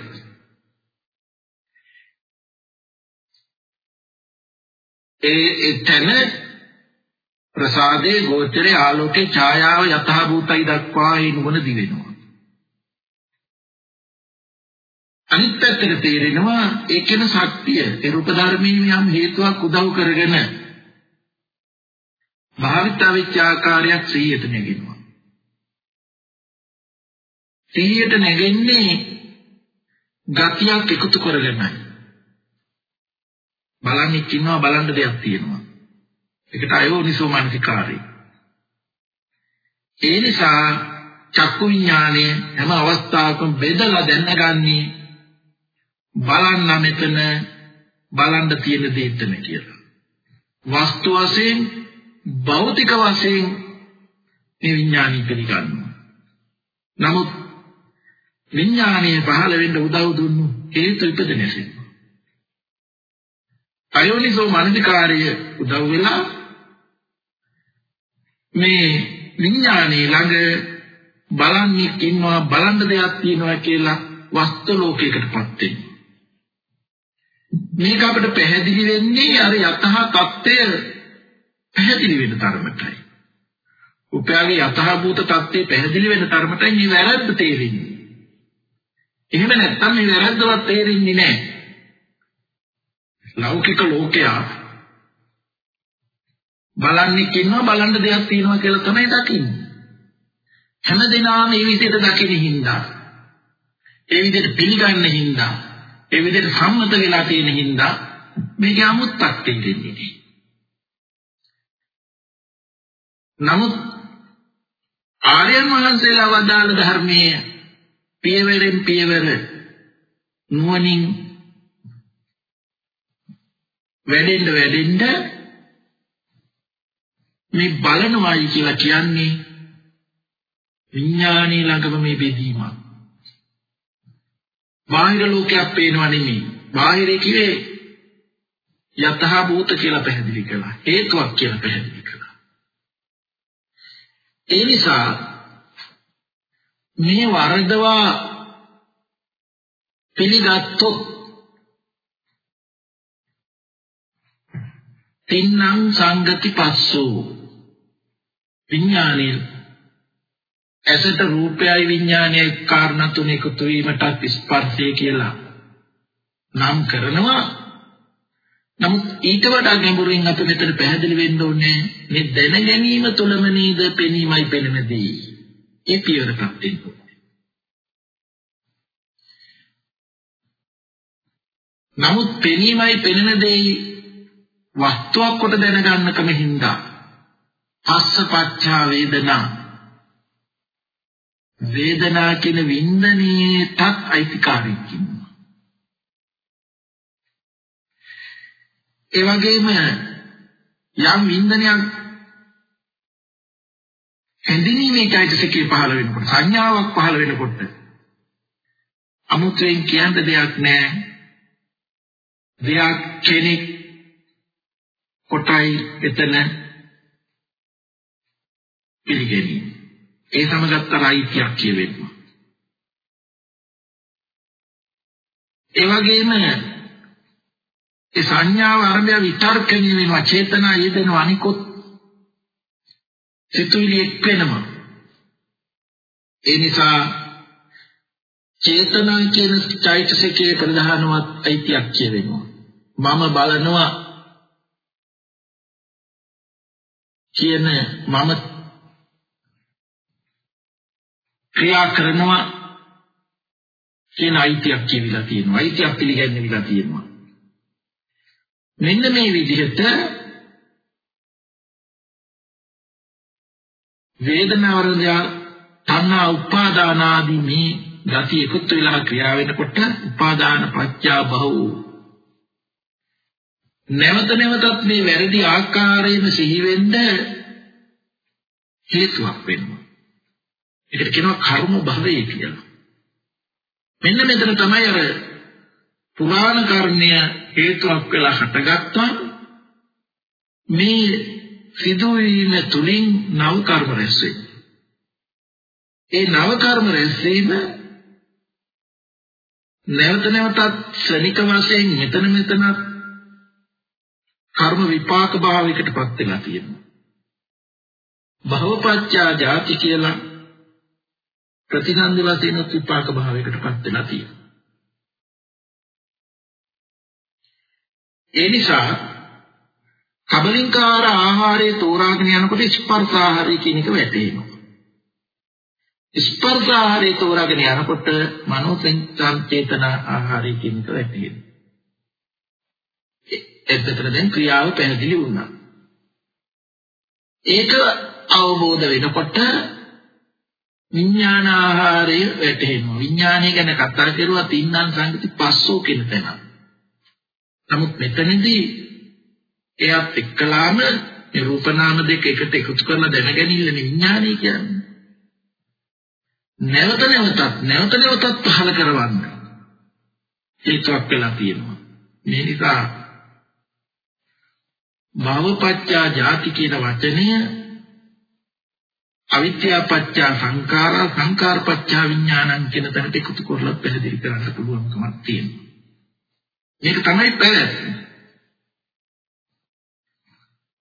ඒ එතන ප්‍රසාදේ ගෝචරේ ආලෝකේ ඡායාව යතහ භූතයි දක්වා ඒ නුවණ දිවෙනවා. අනිත් පැත්තට තේරෙනවා ඒ කියන ශක්තිය ඒ රූප ධර්මයේ යම් හේතුවක් උදව් කරගෙන භාවිත වෙච්ච ආකාරයක් 100ට නැගෙනවා. 100ට නැගෙන්නේ ගතියක් එකතු කරගෙනයි. බලන්න ඉන්නවා බලන්න දෙයක් තියෙනවා. ඒකට අයෝනිසෝ මනසිකාරය. ඒ නිසා චක්කු විඥානය හැම අවස්ථාවකම බෙදලා දැනගන්නේ බලන්න මෙතන බලන්න තියෙන දේ එතන කියලා. වස්තු වශයෙන් භෞතික වශයෙන් මේ විඥානි පිළිගන්නවා. නමුත් විඥානයේ පහළ වෙන්න උදව් දුන්නු හේතු ඉපදෙනසෙ. අයෝනිසෝ මනසිකාර්ය උදව් වෙලා මේ විඥානයේ ළඟ බලන්නේ ඉන්නවා බලන්න දෙයක් තියෙනවා කියලා වස්තු ලෝකයකටපත් වෙනවා. මේක අපිට පැහැදිලි වෙන්නේ අර යතහ தත්ත්වය පැහැදිලි වෙන තරමටයි. උපයාගේ යථාභූත தත්ත්වය පැහැදිලි වෙන තරමටයි මේ වැරද්ද තේරෙන්නේ. එහෙම නැත්නම් මේ වැරද්දවත් තේරෙන්නේ නැහැ. ලෞකික ලෝකයා බලන්නේ කියනවා බලන්න දෙයක් තියෙනවා කියලා තමයි දකින්නේ. හැමදෙනාම මේ විදිහට දකින හින්දා ඒ විදිහට පිළිගන්න හින්දා ඒ විදිහට සම්මත වෙලා තියෙන හින්දා මේක 아무ත්තක් දෙන්නේ නෑ. නමුත් ආර්යයන් වහන්සේලා වදාළ ධර්මයේ පියවරෙන් පියවර නුවණින් වැඩෙන්න වැඩෙන්න මේ බලනවායි කියලා කියන්නේ විඥානී ළඟම මේ බෙදීමක්. බාහිර ලෝකයක් පේනව නෙමෙයි. බාහිරේ කිව්වේ යතහ භූත කියලා පැහැදිලි කළා. හේතුවක් කියලා පැහැදිලි කළා. ඒ නිසා මේ වරදවා පිළිගත්තොත් තින්නම් සංගති පස්සෝ. විඥානීය ඇසට රූපයයි විඥානයයි කාරණා තුන එකතු වීමටත් ස්පර්ශය කියලා නම් කරනවා. නමුත් ඊට වඩා ගැඹුරින් අපි මෙතන පැහැදිලි වෙන්න ඕනේ මේ දැන ගැනීම තුළම නේද පෙනීමයි පෙනෙමදී. ඒ පියවරටත් එන්න නමුත් පෙනීමයි පෙනෙන දෙයි වස්තුවක් කොට දැනගන්නකම හින්දා පස්සපච්චා වේදනා. වේදනා කියන වින්දනයේටත් අයිතිකාරයෙක් ඒ වගේම යම් වින්දනයක් හැඳිනීමේ চৈতසිකේ පහළ වෙනකොට සංඥාවක් පහළ වෙනකොට අමුත්වෙන් කියන්න දෙයක් නැහැ. දෙයක් කෙනෙක් කොටයි එතන පිළිගැනීම. ඒ සමගත් අයිතියක් කියවෙනවා. ඒ වගේම ඒ සංඥාව ආරම්භය විතර්කණය වෙනවා චේතනා යෙදෙනවා අනිකොත් සිතුවිලි එක් වෙනවා. ඒ නිසා චේතනා කියන චෛතසිකයේ ප්‍රධානවත් අයිතියක් කියවෙනවා. මම බලනවා කියන මම ක්‍රියා කරනවා කියන අයිතියක් කියවිලා තියෙනවා. අයිතියක් පිළිගන්නවිලා තියෙනවා. මෙන්න මේ විදිහට වේදනාවරද තණ්හා උපාදාන ආදී මේ ගති එකතු වෙලා ක්‍රියා වෙනකොට උපාදාන පත්‍යා බහුව නැවත නැවතත් මේ වැරදි ආකාරයෙන් සිහි වෙන්න හේතුවක් වෙනවා. ඒකට කියනවා කර්ම භවය කියලා. මෙන්න මෙතන තමයි අර පුරාණ කර්ණය හේතුවක් වෙලා හටගත්තා මේ සිදුවීම තුලින් නව කර්ම රැස් ඒ නව කර්ම රැස් වීම නැවත නැවතත් ශනික වශයෙන් මෙතන මෙතනත් කර්ම විපාක භාවයකටපත් වෙලා තියෙනවා. භවපච්චා ජාති කියලා ප්‍රතිසන්දි වශයෙන් විපාක භාවයකටපත් වෙලා තියෙනවා. ඒ නිසා කබලින්කාර ආහාරයේ තෝරාගෙන යනකොට ස්පර්ශ ආහාරය කියන එක වැටෙනවා. ස්පර්ශ ආහාරයේ තෝරාගෙන යනකොට මනෝ සංචේතන ආහාරය කියන එක වැටෙනවා. එතකොට දැන් ක්‍රියාව පැහැදිලි වුණා. ඒක අවබෝධ වෙනකොට විඥාන ආහාරය වැටෙනවා. විඥානය ගැන කතා කරුවා තින්නම් සංගති පස්සෝ කියන තැන. නමුත් මෙතනදී එයත් එක්කලාම මේ රූප නාම දෙක එකට එකතු කරලා දැනගැනීමේ විඥානය කියන්නේ. නැවත නැවතත් නැවත නැවතත් පහල කරවන්න. හේතුවක් වෙලා තියෙනවා. මේ නිසා භවපච්චා ජාති කියන වචනය අවිද්‍යා පත්‍ය සංඛාර සංඛාර පත්‍ය විඥානං කියන තැනට එකතු කරලා පැහැදිලි කරන්න පුළුවන්කමක් තියෙනවා. මේක තමයි පැවැත්ම.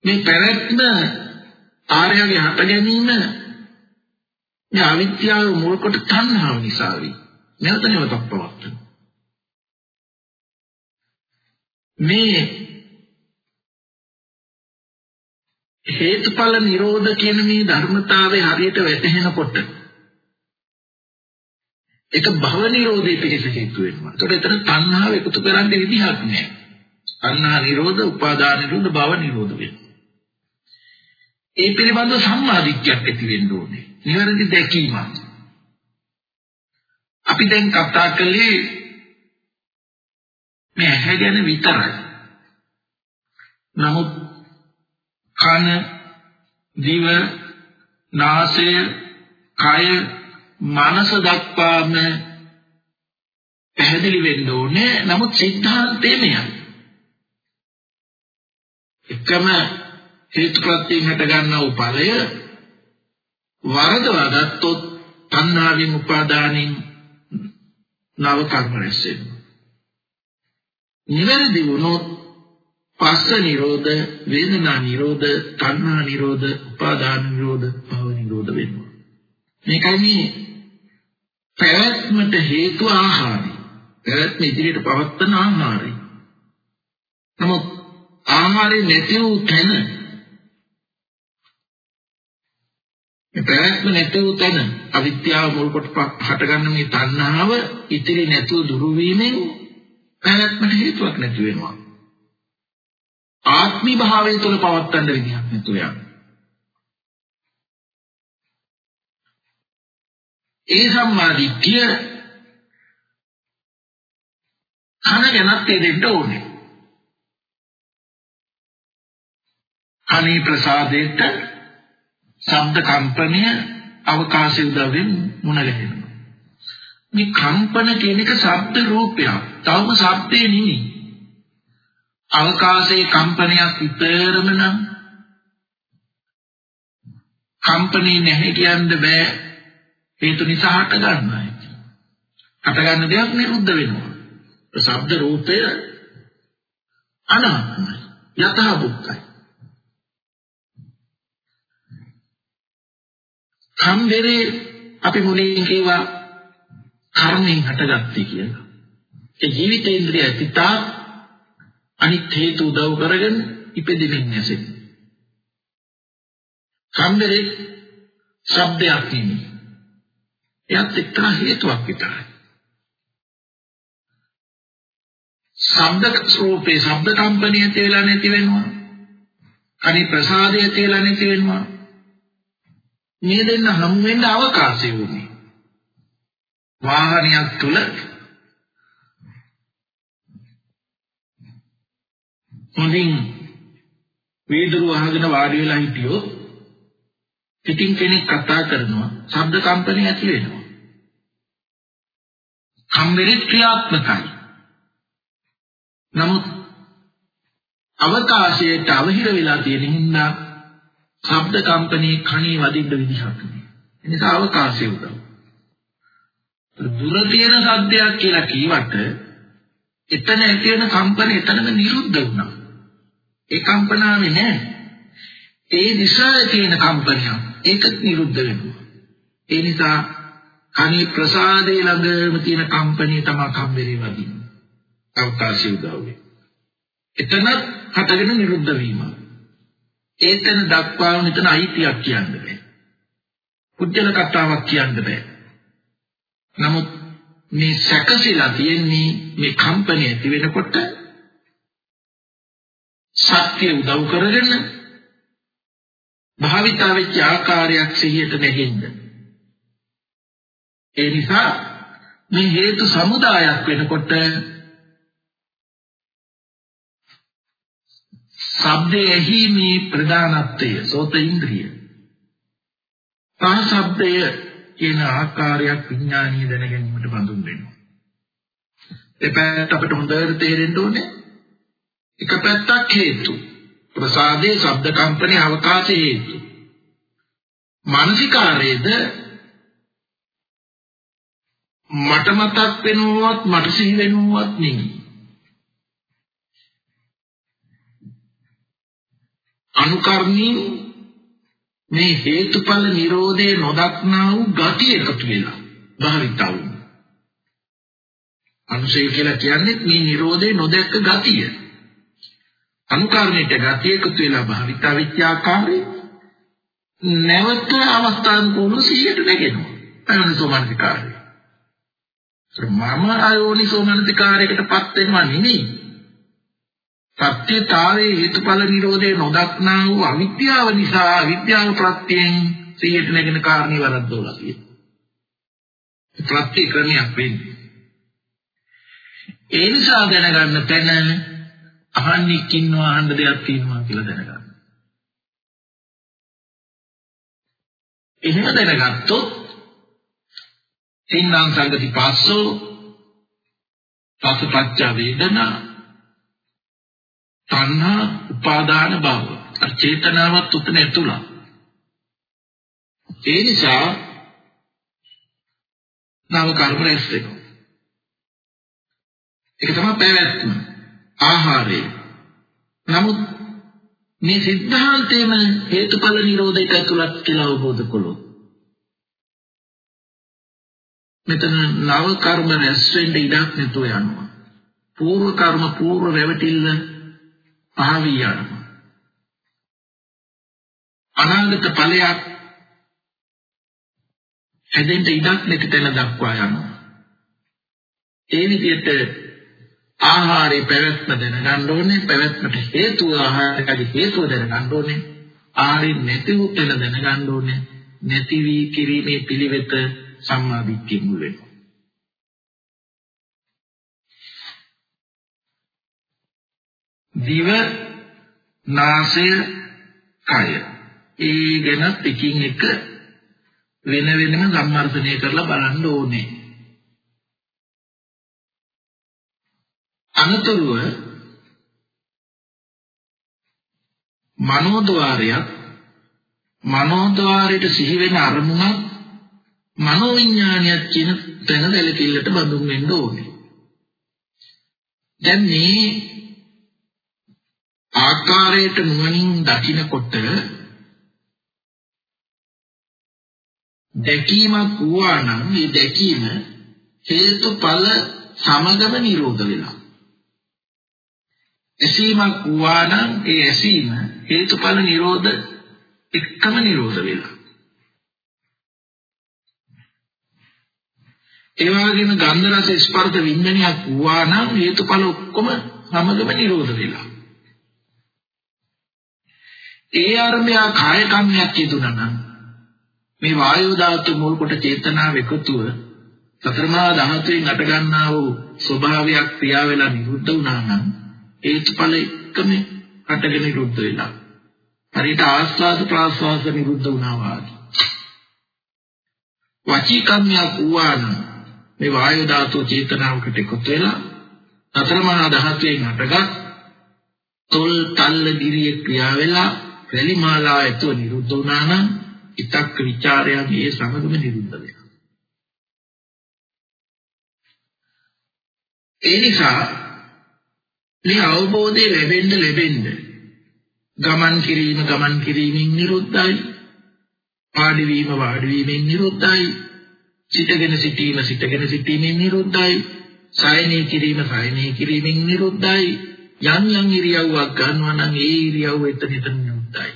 මේ පැවැත්ම ආර්යගේ හට ගැනීම මේ අවිද්‍යාව මුල් කොට තණ්හාව නිසා වේ. නැවත නැවතත් පවත්වන. මේ හේතුඵල නිරෝධ කියන මේ ධර්මතාවය හරියට වැටහෙනකොට ඒක භව නිරෝධය පිණිස හේතු වෙනවා. ඒතකොට එතන තණ්හාව එකතු කරන්න විදිහක් නැහැ. තණ්හා නිරෝධ, උපාදාන නිරෝධ, භව නිරෝධ වෙනවා. ඒ පිළිබඳව සම්මාදිට්ඨියක් ඇති වෙන්න ඕනේ. නිවැරදි දැකීමක්. අපි දැන් කතා කළේ මේ ඇහැ ගැන විතරයි. නමුත් කන, දිව, නාසය, කය, මනස දක්වාම පැහැදිලි වෙන්න ඕනේ. නමුත් සිද්ධාන්තය මෙයයි. එකම හේතුප්‍රත්‍යයෙන් හට ගන්නා උපලය වරදවා ගත්තොත් තණ්හාවෙන් උපාදානෙන් නව කර්ම රැස් වෙනවා. නිවැරදි වුණොත් පස්ස නිරෝධ, වේදනා නිරෝධ, තණ්හා නිරෝධ, උපාදාන නිරෝධ, භව නිරෝධ වෙනවා. මේකයි මේ පැවැත්මට හේතු ආහාරය. පැවැත්ම ඉදිරියට පවත්වන ආහාරය. නමුත් ආහාරය නැති වූ තැන මේ පැවැත්ම නැති වූ තැන අවිද්‍යාව මුල් කොට හටගන්න මේ තණ්හාව ඉතිරි නැතුව දුරු වීමෙන් පැවැත්මට හේතුවක් නැති වෙනවා. ආත්මී භාවය තුළ පවත්තන්න විදිහක් නැතුව යනවා. ඒ සම්මාදිට්ඨිය කන ගැනත් දෙන්න ඕනේ. කනේ ප්‍රසාදයට ශබ්ද කම්පනය අවකාශය උදවින් මුණ ගැහෙනවා. මේ කම්පන කියන එක ශබ්ද රූපයක්. තවම ශබ්දේ නෙමෙයි. අවකාශයේ කම්පනයක් විතරම නම් කම්පණේ නැහැ කියන්න බෑ හේතු නිසා හට ගන්නවා හට ගන්න දෙයක් නිරුද්ධ වෙනවා ශබ්ද රූපය අනාත්මයි යතහ බුද්ධයි කම්බරේ අපි මුලින් කිව්වා කර්මයෙන් හටගත්තේ කියලා ඒ ජීවිතේන්ද්‍රය තිතා අනිත් හේතු උදව් කරගෙන ඉපදෙමින් නැසෙන. සම්බරේ ශබ්දයක් නෙමෙයි. එයත් එක්තරා හේතුවක් විතරයි. ශබ්ද ස්වરૂපේ ශබ්ද කම්පනිය තේලා නැති වෙනවා. කනි ප්‍රසාදය තේලා නැති වෙනවා. මේ දෙන්න හම් වෙන්න අවකාශය වුණේ. වාහනයක් තුල හොඳින් වේදුරු අහගෙන වාඩි වෙලා හිටියොත් පිටින් කෙනෙක් කතා කරනවා ශබ්ද කම්පනය ඇති වෙනවා. කම්බරේ ක්‍රියාත්මකයි. නමුත් අවකාශයට අවහිර වෙලා තියෙන හින්දා ශබ්ද කම්පනයේ කණේ වදින්න විදිහක් නෑ. ඒ නිසා අවකාශය උදව්. දුර තියෙන සද්දයක් කියලා කීවට එතන ඇති වෙන කම්පන එතනම නිරුද්ධ වුණා. ඒ කම්පනාවේ නැහැ. ඒ නිසා තියෙන කම්පනයක්. ඒකත් නිරුද්ධ වෙනවා. ඒ නිසා කණි ප්‍රසාදේ ළඟම තියෙන කම්පැනි තමයි කම්බරේ වදින්නේ. අවකාශය උදව්වේ. එතන හටගෙන නිරුද්ධ වීම. ඒතන දක්වා මෙතන අයිතියක් කියන්න බෑ. පුජ්‍යල කතාවක් කියන්න බෑ. නමුත් මේ සැකසීලා තියෙන්නේ මේ කම්පැනි ඇති වෙනකොට සත්‍ය උදව් කරගෙන භාවිතා වෙච්ච ආකාරයක් සිහියට නැගෙන්න. ඒ නිසා මේ හේතු සමුදායක් වෙනකොට ශබ්දයේ ඇහිීමේ ප්‍රධානත්වය සෝත ඉන්ද්‍රිය. පහ ශබ්දය කියන ආකාරයක් විඥානීය දැනගැනීමට බඳුන් වෙනවා. ඒ පැත්ත අපිට හොඳට තේරෙන්න ඕනේ. එක පැත්තක් හේතු. ප්‍රසාදේ ශබ්ද කම්පනේ අවකාශ හේතු. මානසිකාරයේද මට මතක් වෙනවත් මට සිහි වෙනවත් නෙමෙයි. අනුකරණී මේ හේතුඵල නිරෝධේ නොදක්නා වූ ගති එකතු වෙලා භාවිතා වුණා. අනුසය කියලා කියන්නේ මේ නිරෝධේ නොදැක්ක ගතිය. අනුකරණයට ගතිය එකතු වෙලා භාවිතා වෙච්ච ආකාරය නැවත අවස්ථානුකූලව සිහියට නැගෙනවා. අයෝනිසෝමනසිකාරය. මම අයෝනිසෝමනසිකාරයකටපත් වෙනවා නෙමෙයි. සත්‍යතාවයේ හේතුඵල නිරෝධේ නොදක්නා වූ අවිද්‍යාව නිසා අවිද්‍යාව ප්‍රත්‍යයෙන් සිහියට නැගෙන කාරණේ වරද්දෝලා තියෙනවා. ප්‍රත්‍ය ක්‍රමයක් වෙන්නේ. ඒ නිසා දැනගන්න තැන අහන්නෙක් ඉන්නවා අහන්න දෙයක් තියෙනවා කියලා දැනගන්න. එහෙම දැනගත්තොත් තින්නම් සංගති පස්සෝ පසුපච්ච වේදනා තණ්හා උපාදාන භව චේතනාවත් උතන ඇතුළා. ඒ නිසා නව කර්ම රැස් වෙනවා. ඒක තමයි පැවැත්ම. ආහාරය. නමුත් මේ සිද්ධාන්තයේම හේතුඵල නිරෝධයට ඇතුළත් කියලා අවබෝධ කළොත් මෙතන නව කර්ම රැස් වෙන්න ඉඩක් නැතුව යනවා. పూర్ව කර්ම పూర్ව රැවටිල්ල පහවී යනවා. අනාගත ඵලයක් හැදෙන්න ඉඩක් නැති තැන දක්වා යනවා. ඒ විදිහට ආහාරේ පැවැත්ම දැනගන්න ඕනේ පැවැත්මට හේතුව ආහාරයේ හේතුව දැනගන්න ඕනේ ආහාරේ නැති වූ තැන දැනගන්න ඕනේ නැති වී කිරීමේ පිළිවෙත සම්මා දිට්ඨිය මුල් වෙනවා. දිව නාසය කය. ඒ ගැන එකින් එක වෙන වෙනම සම්මර්ධනය කරලා බලන්න ඕනේ. අනතුරුව මනෝද්වාරයක් මනෝද්වාරයට සිහි වෙන අරමුණක් මනෝවිඥානයක් කියන තැන දැලකිල්ලට බඳුන් වෙන්න ඕනේ. දැන් මේ ආකාරයට නුවණින් දකිනකොට දැකීමක් වුණා නම් මේ දැකීම හේතුඵල සමගම නිරෝධ වෙනවා. ඇසීමක් වුණා නම් ඒ ඇසීම හේතුඵල නිරෝධ එක්කම නිරෝධ වෙනවා. ඒ වගේම ගන්ධ රස ස්පර්ශ විඤ්ඤාණයක් වුණා නම් හේතුඵල ඔක්කොම සමගම නිරෝධ වෙනවා. ඒ අර්මය කාය කම්මයක් යෙදුණා නම් මේ වායු ධාතු මුල් කොට චේතනාව එකතුව සතරමා ධාතුවෙන් අට ගන්නා වූ ස්වභාවයක් ක්‍රියා වෙලා නිරුද්ධ වුණා නම් හේතුඵල එකම හටගෙන නිරුද්ධ වෙලා හරියට ආස්වාද ප්‍රාස්වාද නිරුද්ධ වුණා වාගේ වචී කම්මයක් වුණා නම් මේ වායු ධාතු චේතනාවකට එකතු වෙලා සතරමා ධාතුවෙන් අටගත් තොල් තල්ල දිරිය ක්‍රියා වෙලා වැලි මාලාව ඇතුව නිරුද්ධ වුණා නම් ඉතක් ਵਿਚාරයන් ඒ සමගම නිරුද්ධ වෙනවා. ඒ නිසා මේ අවබෝධය ලැබෙන්න ලැබෙන්න ගමන් කිරීම ගමන් කිරීමෙන් නිරුද්ධයි. වාඩි වීම වාඩි වීමෙන් නිරුද්ධයි. සිටගෙන සිටීම සිටගෙන සිටීමෙන් නිරුද්ධයි. සයනය කිරීම සයනය කිරීමෙන් නිරුද්ධයි. යම් යම් ඉරියව්වක් ගන්නවා නම් ඒ ඉරියව්ව එතන එතන නිරුද්ධයි.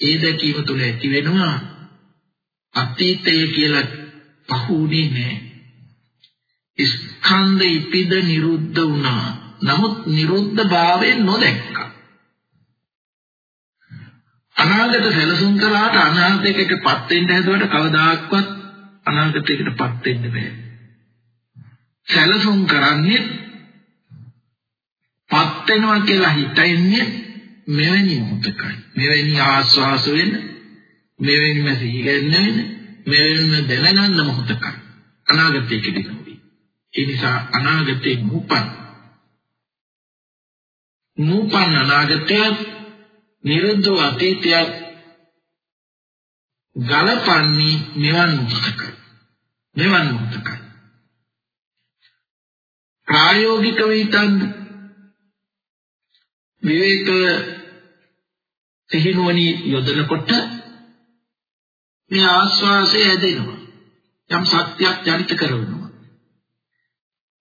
ඒ දැකීම තුළ ඇති වෙනවා අතීතය කියලා පහුුනේ නැහැ. ස්කන්ධ ඉපිද නිරුද්ධ වුණා. නමුත් නිරුද්ධ භාවයෙන් නොදැක්කා. අනාගත සැලසුම් කළාට අනාගතයකටපත් වෙන්න හැදුවට කවදාක්වත් අනාගතයකටපත් වෙන්න බෑ. සැලසුම් කරන්නේ පත් වෙනවා කියලා හිතන්නේ මෙවැනි මොහොතකයි. මෙවැනි ආස්වාස වෙන, මෙවැනිම සිහිගන්න වෙන, මෙවැනිම දැනගන්න මොහොතකයි. අනාගතයකදී නෙවෙයි. ඒ නිසා අනාගතේ මුපන්. මුපන් අනාගතයත් නිරුද්ධ අතීතයක් ගලපන්නේ මෙවන් මොහොතකයි. මෙවන් මොහොතකයි. ප්‍රායෝගිකව හිතන්න විවේක සිහිනුවණි යොදනකොට මේ ආස්වාසය ඇදෙනවා. යම් සත්‍යයක් ජනිත කරනවා.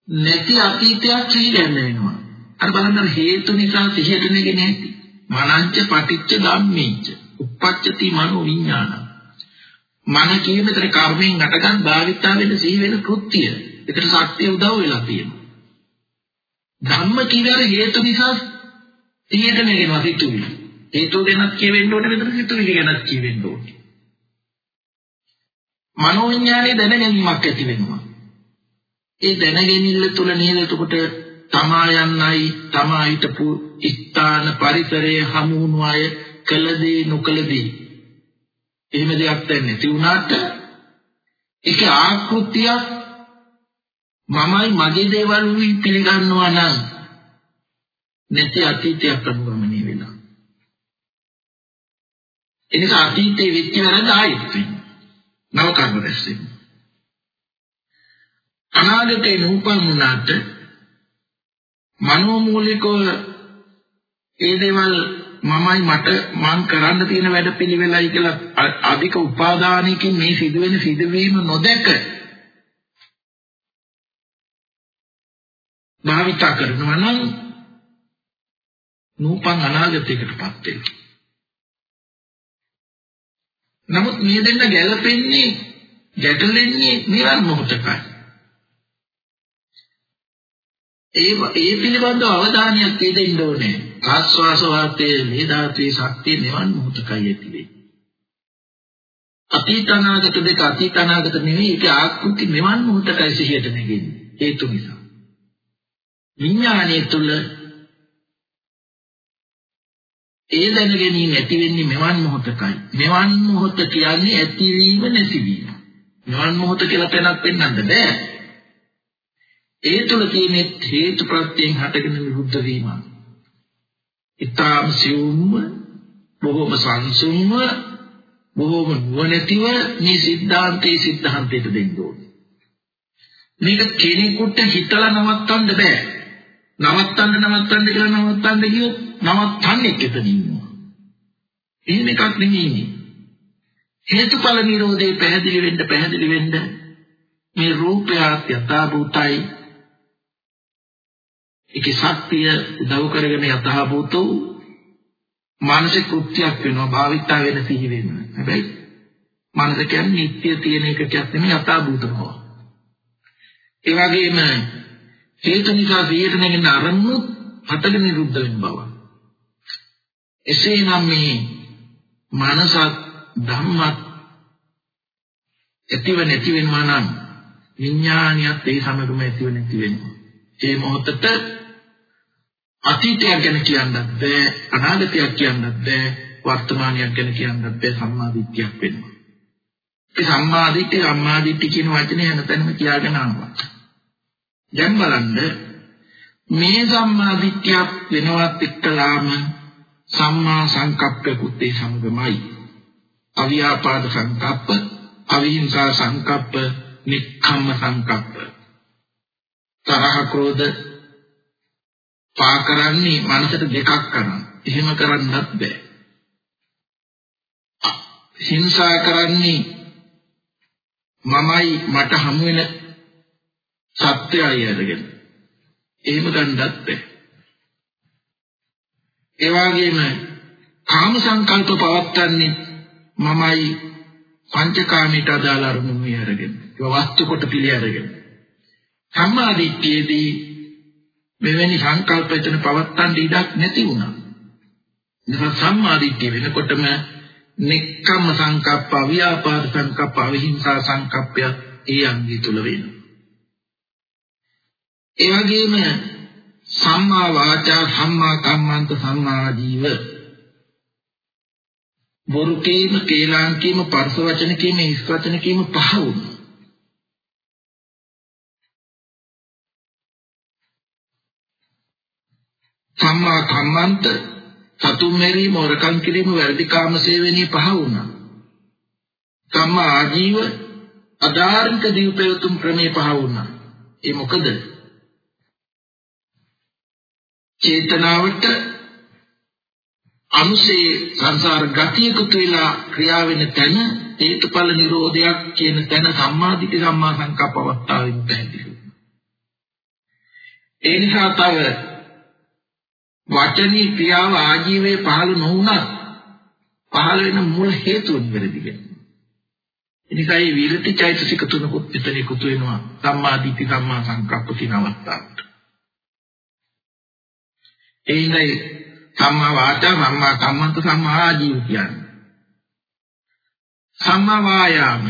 නැති අතීතයක් සිහි වෙනවා. අර බලන්න හේතු නිසා සිහියට නෙගෙන නැති. මනංච පටිච්ච ධම්මේච. උප්පච්චති මනෝ විඥාන. මන කියන විතර කර්මයෙන් අටගත් භාවිතා වෙන සිහි වෙන කෘත්‍ය. ඒකට ශක්තිය උදව් වෙලා තියෙනවා. ධම්ම කියන හේතු නිසා සිහියට නෙගෙනවා සිතුවිලි. හේතුව ගැනත් කියවෙන්න ඕනේ මෙතන සිතුවිලි ගැනත් කියවෙන්න ඕනේ. මනෝවිඥානයේ දැනගැනීමක් ඇති වෙනවා. ඒ දැනගැනීම තුළ නේද එතකොට තමා යන්නයි තමා හිටපු ස්ථාන පරිසරයේ හමු වුණු අය කළදී නොකළදී එහෙම දෙයක් දැන් නැති වුණාට ඒක ආකෘතියක් මමයි මගේ දේවල් වී පිළිගන්නවා නම් නැති අතීතයක් අනුගමනය වෙනවා එනිසා අතීතයේ වෙච්ච වැරද්ද ආයෙත් වෙනවා නව කර්ම රැස් වෙනවා අනාගතේ නූපන් වුණාට මනෝමූලිකව ඒ දේවල් මමයි මට මං කරන්න තියෙන වැඩ පිළිවෙලයි කියලා අධික උපාදානයකින් මේ සිදුවෙන සිදුවීම නොදැක භාවිතා කරනවා නම් නූපන් අනාගතයකටපත් වෙනවා. නමුත් මේ දෙන්න ගැළපෙන්නේ ගැටලෙන්නේ නිවන් මොහොතකයි. ඒ ඒ පිළිබඳව අවධානයක් දෙන්න ඕනේ. ආස්වාස වාතයේ මේ ධාතුවේ ශක්තිය නිවන් මොහොතකයි ඇති වෙන්නේ. අතීත අනාගත දෙක අතීත අනාගත නෙවෙයි ඒක ආකෘති නිවන් මොහොතකයි සිහියට නැගෙන්නේ. හේතු නිසා. විඥානයේ තුල ඒ දැන ගැනීම ඇති වෙන්නේ මෙවන් මොහොතකයි. මෙවන් මොහොත කියන්නේ ඇතිවීම නැතිවීම. මෙවන් මොහොත කියලා තැනක් පෙන්වන්න බෑ. ඒ තුල තියෙන හේතු ප්‍රත්‍යයෙන් හටගෙන විරුද්ධ වීම. ඊටාම් සියුම්ව බොහොම සංසුන්ව බොහොම නුවණැතිව මේ සිද්ධාන්තයේ සිද්ධාන්තයට දෙන්න ඕනේ. මේක කෙනෙකුට හිතලා නවත්තන්න බෑ. නවත්තන්න නවත්තන්න කියලා නවත්තන්න කියොත් නවත්තන්නේ එතන ඉන්නවා. එහෙම එකක් නෙමෙයි. හේතුඵල නිරෝධේ පැහැදිලි වෙන්න පැහැදිලි වෙන්න මේ රූපය යථාභූතයි ඒකේ ශක්තිය උදව් කරගෙන යථාභූත වූ මානසික කෘත්‍යයක් වෙනවා භාවිතා වෙන සිහි වෙනවා. හැබැයි මනස කියන්නේ නිට්ටය තියෙන එකක් නෙමෙයි යථාභූත බව. ඒ වගේම හේතු නිසා සියයට නැගෙන අරමුණු හතක නිරුද්ධ වෙන බව. එසේනම් මේ මනසත් ධම්මත් ඇතිව නැති වෙනවා නම් විඥානියත් ඒ සමගම ඇතිව නැති වෙනවා. ඒ මොහොතට අතීතයක් ගැන කියන්නත් බෑ අනාගතයක් කියන්නත් බෑ වර්තමානයක් ගැන කියන්නත් බෑ සම්මාදිට්ඨියක් වෙනවා. ඒ සම්මාදිට්ඨිය සම්මාදිට්ඨිය කියන වචනේ හැමතැනම කියාගෙන ආවා. දැන් බලන්න මේ සම්මාදිට්ඨියක් වෙනවත් එක්කලාම සම්මා සංකප්පකුත් ඒ සමගමයි. අවියාපාද සංකප්ප, අවිහිංසා සංකප්ප, නික්ඛම්ම සංකප්ප. තරහ ක්‍රෝධ පා කරන්නේ මනසට දෙකක් කරනවා. එහෙම කරන්නත් බෑ. හිංසා කරන්නේ මමයි මට හමු වෙන සත්‍යයයි අරගෙන. එහෙම ගන්නත් බැහැ. ඒ වගේම කාම සංකල්ප පවත්න්නේ මමයි පංචකාමීට අදාළ අරමුණු අරගෙන. ඒක වස්තු කොට පිළි අරගෙන. සම්මාදිට්ඨියේදී මෙවැනි සංකල්ප එතන පවත්තන්න ඉඩක් නැති වුණා. නිසා සම්මාදිට්ඨිය වෙනකොටම නික්කම් සංකප්ප, ව්‍යාපාද සංකප්ප, අවිහිංසා සංකප්පය ඒ අංගය තුල වෙනවා. ඒ වගේම සම්මා වාචා, සම්මා කම්මන්ත, සම්මා ජීව බොරු කීම, කේලම් කීම, පරස වචන කීම, හිස් වචන කීම පහ වුණා. සම්මා කම්මන්ත සතුම් මෙරීම වරකම් කිරීම වැරදි කාම සේවනයේ පහ වුණා. සම්මා ආජීව අධාර්මික දීපයතුම් ක්‍රමේ පහ වුණා. ඒ මොකද? චේතනාවට අනුසේ සංසාර ගතියකට වෙලා ක්‍රියා වෙන තැන හේතුඵල නිරෝධයක් කියන තැන සම්මාදිට සම්මා සංකප්ප අවස්ථාවෙන් පැහැදිලි. ඒ නිසා තව වචනී ක්‍රියාව ආජීවයේ පහළ නොවුණත් පහළ වෙන මුල් හේතුව නිවැරදි වෙනවා. එනිසා මේ විරති චෛතසික තුනකුත් එතන එකතු වෙනවා සම්මා දිට්ඨි සම්මා සංකප්ප කියන අවස්ථාවට. ඒ ඉඳයි සම්මා වාචා සම්මා කම්මන්ත සම්මා ආජීව කියන්නේ. සම්මා වායාම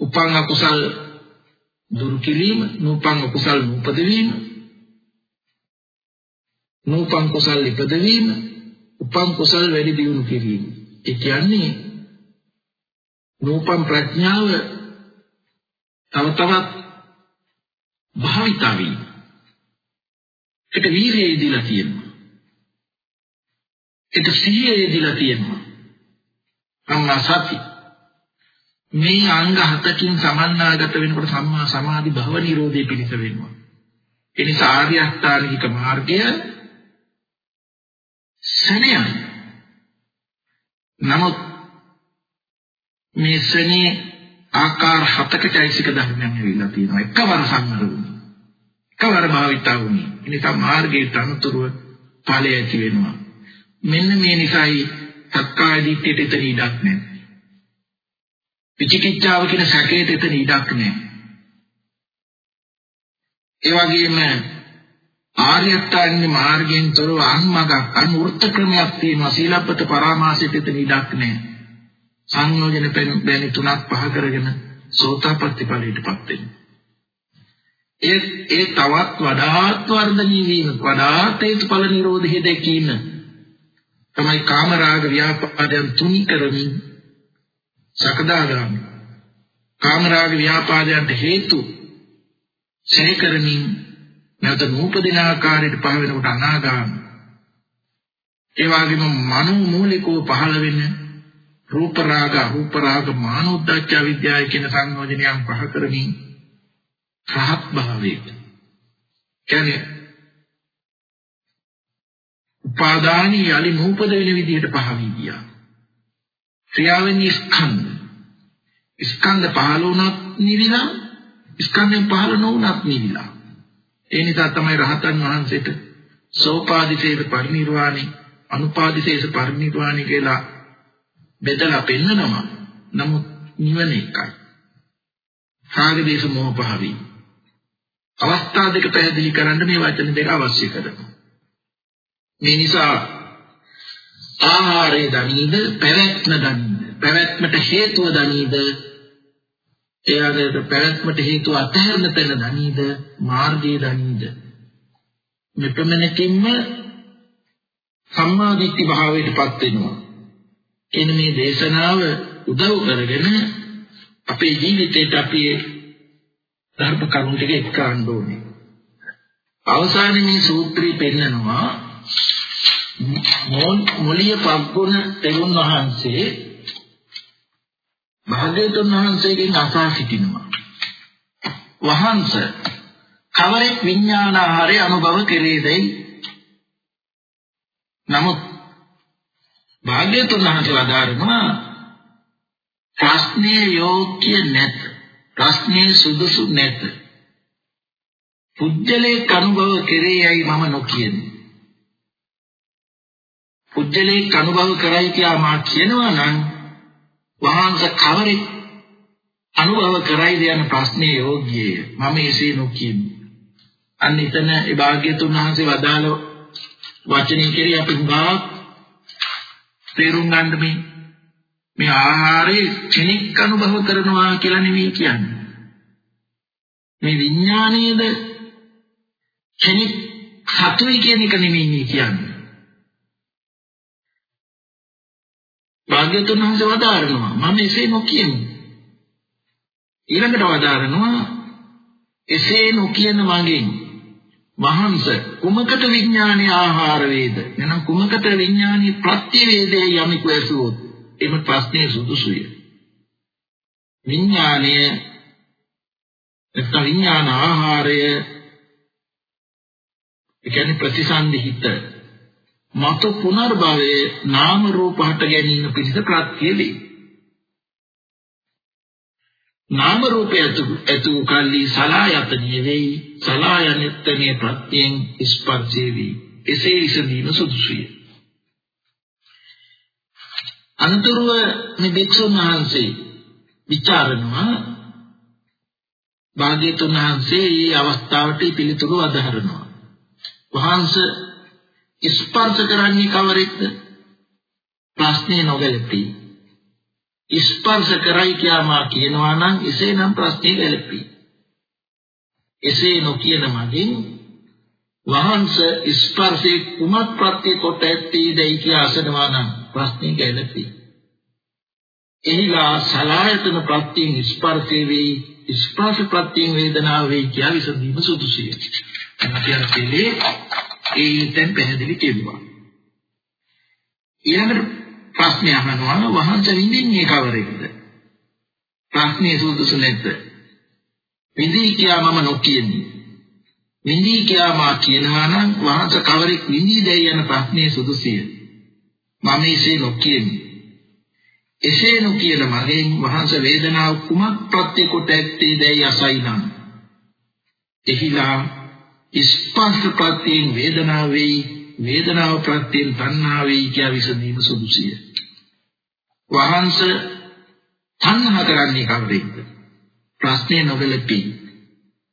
උපං අකුසල් දුරු කිරීම, නූපං කුසල් උපදවීම, නූපං කුසල් ඉපදවීම, උපං කුසල් වැඩි දියුණු කිරීම. ඒ කියන්නේ නූපං ප්‍රඥාව තව තවත් භාවිතා වීම. ඒක වීරියේ දීලා තියෙනවා. ඒක සිහියේ දීලා තියෙනවා. අම්මා සති මේ අංග හතකින් සමන්නාගත වෙනකොට සම්මා සමාධි භව නිරෝධය පිණිස වෙනවා. ඒ නිසා ආර්ය අෂ්ටාංගික මාර්ගය සෙනියයි. නමුත් මේ සෙනිය ආකාර හතකට ඇයිසික ධර්මයන් ඇවිල්ලා තියෙනවා. එකවර සංවර වුණා. එකවර භාවිතා වුණේ. ඒ නිසා මාර්ගයේ තනතුරුව ඵලය ඇති වෙනවා. මෙන්න මේ නිසායි සක්කාය දිට්ඨියට ඉතිරි ඉඩක් නැහැ. විචිකිච්ඡාව කියන සැකයට එතන ඉඩක් නැහැ. ඒ වගේම ආර්යත්වන්නේ මාර්ගයෙන් තොරව අන්මගක් අනුවෘත්ත ක්‍රමයක් තියෙනවා සීලපත පරාමාසයට එතන ඉඩක් නැහැ. සංයෝජන බැලි තුනක් පහ කරගෙන සෝතාපට්ටි ඵලයටපත් වෙනවා. ඒ ඒ තවත් වඩාත් වර්ධනීය වීම වඩාත් හේතුඵල නිරෝධය දැකීම තමයි කාමරාග ව්‍යාපාදයන් තුනි කරමින් සකදාගාමි. කාමරාග ව්‍යාපාදයන්ට හේතු සේකරමින් නැවත නූපදින ආකාරයට පහ වෙනකොට අනාගාමි. ඒ වගේම මනෝ මූලිකව පහළ වෙන රූප රාග රූප රාග මානෝද්දච්ච විද්‍යාව කියන සංයෝජනයන් පහ කරමින් රහත් භාවයට. කියන්නේ උපාදානී යලි නූපද වෙන විදිහට පහ වී ගියා. ක්‍රියාවෙන් ස්කන්ධ. ස්කන්ධ පහළ වුණත් නිවිලා ස්කන්ධෙන් පහළ නොවුණත් නිවිලා. ඒ නිසා තමයි රහතන් වහන්සේට සෝපාදිශේෂ පරිනිර්වාණි අනුපාදිශේෂ පරිනිර්වාණි කියලා බෙදලා පෙන්නනවා. නමුත් නිවන එකයි. රාගදේශ මොහ පහවි. අවස්ථා දෙක පැහැදිලි කරන්න මේ වචන දෙක අවශ්‍ය කරනවා. මේ නිසා ආහාරය දනීද පැවැත්ම දනීද? පැවැත්මට හේතුව දනීද? එයාට පැවැත්මට හේතුව අතහැරන තැන දනීද? මාර්ගය දනීද? මෙපමණකින්ම සම්මාදිට්ඨි භාවයටපත් වෙනවා. එන මේ දේශනාව උදව් කරගෙන අපේ ජීවිතේට අපි ධර්ම කරුණු ටික එක්කන්න ඕනේ. අවසානයේ මේ සූත්‍රය පෙන්නනවා මොලිය පග්ගුණ තෙරුන් වහන්සේ භාග්‍යවතුන් වහන්සේගෙන් අසා සිටිනවා. වහන්ස කවරෙක් විඥාන ආහාරය අනුභව කෙරේදයි. නමුත් භාග්‍යතුන් වහන්සේ වදාරනවා ප්‍රශ්නේ යෝග්‍ය නැත. ප්‍රශ්නේ සුදුසු නැත. පුජ්‍යලේ අනුභව කෙරෙයයි මම නොකියන්නේ. පුජ්‍යලේ අනුභව කරයි කියලා මා කියනවා නම් වහන්සේ කවරෙක් අනුභව කරයිද යන ප්‍රශ්නේ යෝග්‍යය. මම එසේ නොකියමි. අන්න එතන ඒ භාග්‍යතුන් වහන්සේ වදාළ වචනේ කෙරෙහි අපි හුඟා තේරුම් ගන්න මේ මේ ආහාරේ කෙනෙක් අනුභව කරනවා කියලා නෙවෙයි කියන්නේ. මේ විඥානයේද කෙනෙක් සතුයි කියන එක නෙවෙයි කියන්නේ. භාග්‍යතුන් වහන්සේ වදාරනවා. මම එසේ නොකියමි. ඊළඟට වදාරනවා එසේ නොකියන මගෙන් මහන්ස කුමකට විඥානයේ ආහාර වේද? එනම් කුමකට විඥානයේ ප්‍රත්‍ය වේදේ යමික ඇසුවොත් එම ප්‍රශ්නේ සුදුසුය. විඥානය නැත්නම් විඥාන ආහාරය ඒ කියන්නේ ප්‍රතිසන්දිහිත මතු පුනර්භවයේ නාම රූප හට ගැනීම පිණිස ප්‍රත්‍ය වේ නාම රූපය ඇතු කල්ලි සලායතනිය වෙයි සලායනෙත්තනේ ප්‍රත්‍යයෙන් ස්පර්ශේ වේ එසේ ඉසදීම සුදුසුය. අන්තරව මේ භික්ෂුන් වහන්සේ ਵਿਚාරනවා භාග්‍යතුන් වහන්සේ මේ අවස්ථාවට පිළිතුරු අදහරනවා වහන්සේ ස්පර්ශ කරන්නේ කවරෙක්ද ප්‍රශ්නේ නොගැලපී ස්පර්ශ කරයි කියාමා කියනවා නම් එසේනම් ප්‍රශ්නේ ගැලපී. එසේ නොකියන මගින් වහන්ස ස්පර්ශේ කුමක් ප්‍රත්‍ය කොට ඇත්තේදයි කියා අසනවා නම් ප්‍රශ්නේ ගැලපී. එහිලා සලායතන ප්‍රත්‍යයෙන් ස්පර්ශේ වේ ස්පර්ශ ප්‍රත්‍යයෙන් වේදනාව වේ කියා විසඳීම සුදුසුය. එන්න කියන්නේ ඒ දැන් පැහැදිලි කෙරුවා. ඊළඟට ප්‍රශ්නේ අහනවා වහන්සේ විඳින්නේ කවරෙක්ද? ප්‍රශ්නේ සුදුසු නැද්ද? විඳී කියා මම නොකියන්නේ. විඳී කියා මා කියනවා නම් වහන්සේ කවරෙක් විඳීදයි යන ප්‍රශ්නේ සුදුසිය. මම එසේ නොකියන්නේ. එසේ නොකියන මගෙන් වහන්සේ වේදනාව කුමක් ප්‍රත්‍ය කොට ඇත්තේදයි අසයිනම්. එහිලා ස්පර්ශ ප්‍රත්‍යයෙන් වේදනාව වෙයි වේදනාව ප්‍රත්‍යයෙන් තණ්හා වෙයි කියා විසඳීම සුදුසිය. වහන්ස තණ්හා කරන්නේ කවුරුද? ප්‍රශ්නේ නොගැලපි.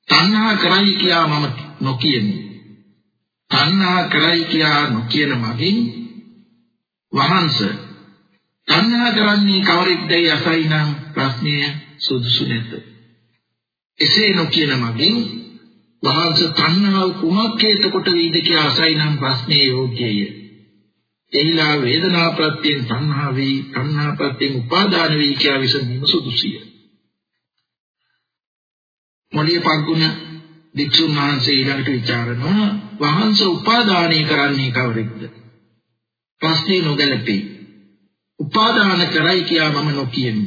තණ්හා කරයි කියා මම නොකියමි. තණ්හා කරයි කියා නොකියන මගින් වහන්ස තණ්හා කරන්නේ කවරෙක්දයි අසයිනම් ප්‍රශ්නය සුදුසු නැත. එසේ නොකියන මගින් වහන්ස තණ්හාව කුමක් හේතකොට වේද කියලා අසයි නම් ප්‍රශ්නේ යෝග්‍යය. එහිලා වේදනා ප්‍රත්‍යයෙන් තණ්හා වේ, තණ්හා ප්‍රත්‍යයෙන් උපාදාන වේ කියලා විසඳීම සුදුසිය. මොණිය පග්ගුණ වික්ෂුන් වහන්සේ ඊළඟට ਵਿਚාරනවා වහන්ස උපාදානය කරන්නේ කවරෙක්ද? ප්‍රශ්නේ නොගැලපේ. උපාදාන කරයි කියා මම නොකියමි.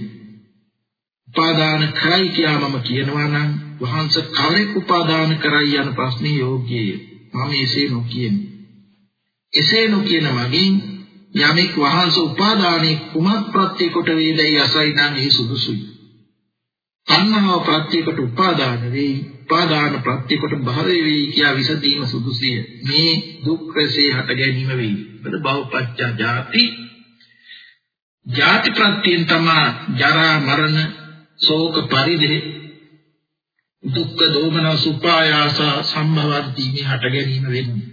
උපාදාන කරයි කියා මම කියනවා නම් වහන්සේ කලෙක් උපාදාන කරයි යන ප්‍රශ්නේ යෝග්‍යය. මම එසේ නොකියමි. එසේ නොකියන මගින් යමෙක් වහන්සේ උපාදානයේ කුමක් ප්‍රත්‍ය කොට වේදයි අසයි නම් එහි සුදුසුයි. තණ්හාව ප්‍රත්‍ය කොට උපාදාන වේ. උපාදාන ප්‍රත්‍ය කොට භවය වේ කියා විසදීම සුදුසිය. මේ දුක් රසේ හට ගැනීම වේ. බද භවපච්චා ජාති ජාති ප්‍රත්‍යයෙන් තමා ජරා මරණ ශෝක පරිදේ දුක්ඛ දෝමන සුපායාස සම්භවද්දී මේ හට ගැනීම වෙන්නේ.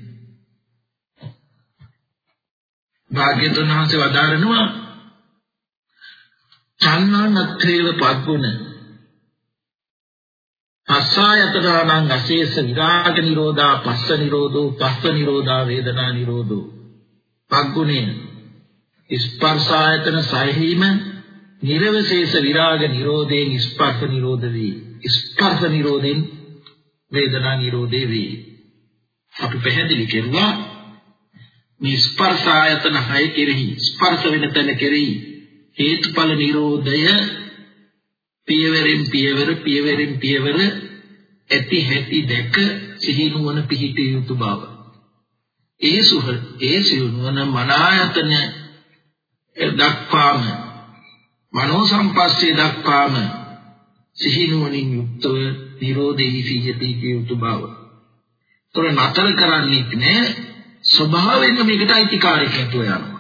භාග්‍යතුන් වහන්සේ වදාරනවා චන්නානත්තේව පග්ගුණ පස්සායතනානං අශේෂ විරාග නිරෝධා පස්ස නිරෝධෝ පස්ස නිරෝධා වේදනා නිරෝධෝ පග්ගුණේ ස්පර්ශායතන සහිම නිර්වශේෂ විරාග නිරෝධයෙන් ස්පර්ශ නිරෝධ වේ ස්පර්ශ නිරෝධයෙන් වේදනා නිරෝධේ වේ. අපි පැහැදිලි කරුවා මේ ස්පර්ශ ආයතන හය කෙරෙහි ස්පර්ශ වෙන තැන කෙරෙහි හේතුඵල නිරෝධය පියවරෙන් පියවර පියවරෙන් පියවර ඇති හැටි දැක සිහි නුවණ පිහිටිය යුතු බව. ඒ සුහ ඒ සිහි නුවණ මනායතන දක්වාම මනෝ සංපස්සේ දක්වාම සිහිනුවණින් යුක්තව නිරෝධෙහි සියති කියුතු බව. ତොර නතර කරන්නේ නැහැ. ස්වභාවයෙන්ම මේකට අයිතිකාරකත්වය යනවා.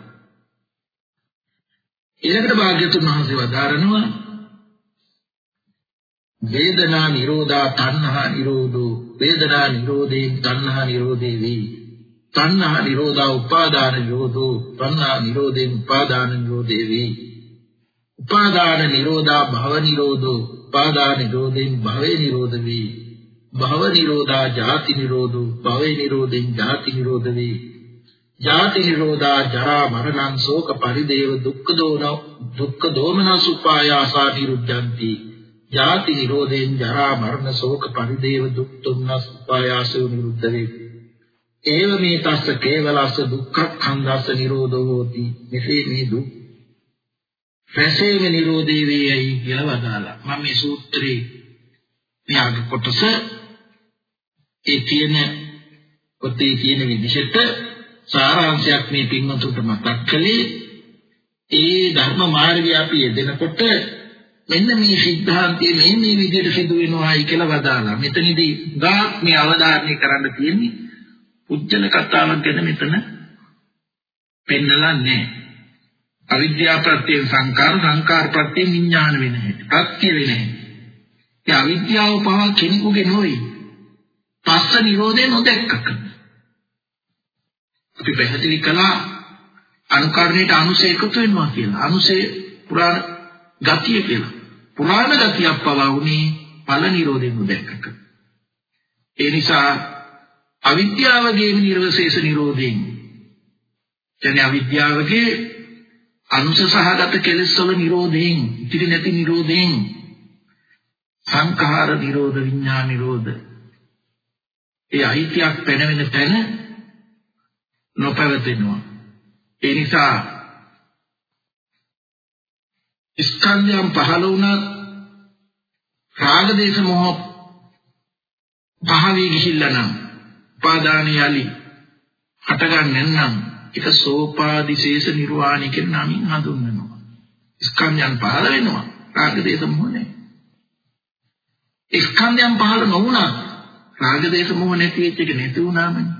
ඊළඟට භාග්‍යතුන් වහන්සේ වදාරනවා වේදනා නිරෝධා තණ්හා නිරෝධෝ. වේදනා නිරෝධේ තණ්හා නිරෝධේ වේ. තණ්හා නිරෝධා උපාදාන නිරෝධෝ. තණ්හා නිරෝධේ උපාදාන නිරෝධේ වේ. උපාදාන නිරෝධා භව නිරෝධෝ. උපාදාන නිරෝධෙන් භවේ නිරෝධ වේ භව නිරෝධා ජාති නිරෝධෝ භවේ නිරෝධෙන් ජාති නිරෝධ වේ ජාති නිරෝධා ජරා මරණං ශෝක පරිදේව දුක්ඛ දෝන දුක්ඛ දෝමනස් උපායාසා නිරුද්ධಂತಿ ජාති නිරෝධයෙන් ජරා මරණ ශෝක පරිදේව දුක් දුම්නස් උපායාසෝ නිරුද්ධ වේ. ඒව මේ තස්ස කේවලස්ස දුක්ඛ ඛණ්ඩස්ස නිරෝධෝ හෝති. මෙසේ මේ දුක් රසේව නිරෝධේ වේයයි කියලා වදාලා. මම මේ සූත්‍රේ මේ අග කොටස ඒ තියෙන පොතේ තියෙන විදිහට සාරාංශයක් මේ පින්වතුන්ට මතක් කළේ ඒ ධර්ම මාර්ගය අපි යෙදෙනකොට මෙන්න මේ සිද්ධාන්තයේ මේ මේ විදිහට සිදු වෙනවායි කියලා වදාලා. මෙතනදී ගාක් මේ අවධාරණය කරන්න තියෙන්නේ උච්චන කතාවක් ගැන මෙතන පෙන්නලා නැහැ. අවිද්‍යා ප්‍රත්‍යයෙන් සංකාර සංකාර ප්‍රත්‍යයෙන් විඥාන වෙන හැටි. ප්‍රත්‍ය වෙන හැටි. ඒ අවිද්‍යාව පවා කෙනෙකුගේ නොවේ. පස්ස නිරෝධය නොදැක්කක. අපි පැහැදිලි කළා අනුකරණයට අනුසය එකතු වෙනවා කියලා. අනුසය පුරාණ ගතිය කියලා. පුරාණ ගතියක් පවා උනේ ඵල නිරෝධයෙන් නොදැක්කක. ඒ නිසා අවිද්‍යාවගේ නිර්වශේෂ නිරෝධයෙන් කියන්නේ අවිද්‍යාවගේ අනුස සහගත කෙලෙස් වල නිරෝධයෙන් ඉතිරි නැති නිරෝධයෙන්. සංඛාර නිරෝධ විඥාන නිරෝධ. ඒ අයිතියක් පැනවෙන තැන නොපැවතෙනවා. ඒ නිසා ස්කන්ධයන් පහළ වුණත් රාග දේශ මොහ පහවී ගිහිල්ලා නම් උපාදාන යලි හටගන්නේ නැත්නම් ඒක සෝපාදිශේෂ නිර්වාණය කියන නමින් හඳුන්වනවා. ස්කන්ධයන් පහළ වෙනවා. රාග දේශ මොහ නැහැ. ස්කන්ධයන් පහළ නොවුණා රාග දේශ මොහ නැති වෙච්ච එක නැති වුණාමනේ.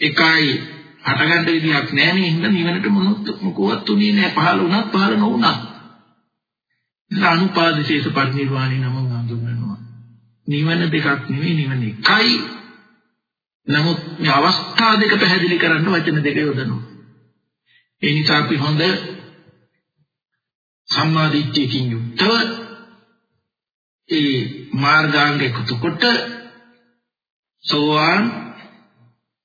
එකයි හටගන්න විදිහක් නැහැ නේ හින්දා නිවනට මොනොත් මොකවත් උනේ නැහැ පහළ වුණත් පහළ නොවුණා. අනුපාදිශේෂ පරිනිර්වාණය නම හඳුන්වනවා. නිවන දෙකක් නෙවෙයි නිවන එකයි. නමුත් මේ අවස්ථා දෙක පැහැදිලි කරන්න වචන දෙක යොදනවා. ඒ නිසා අපි හොඳ සම්මාදිට්ඨියකින් යුක්තව ඒ මාර්ගාංග එකතු කොට සෝවාන්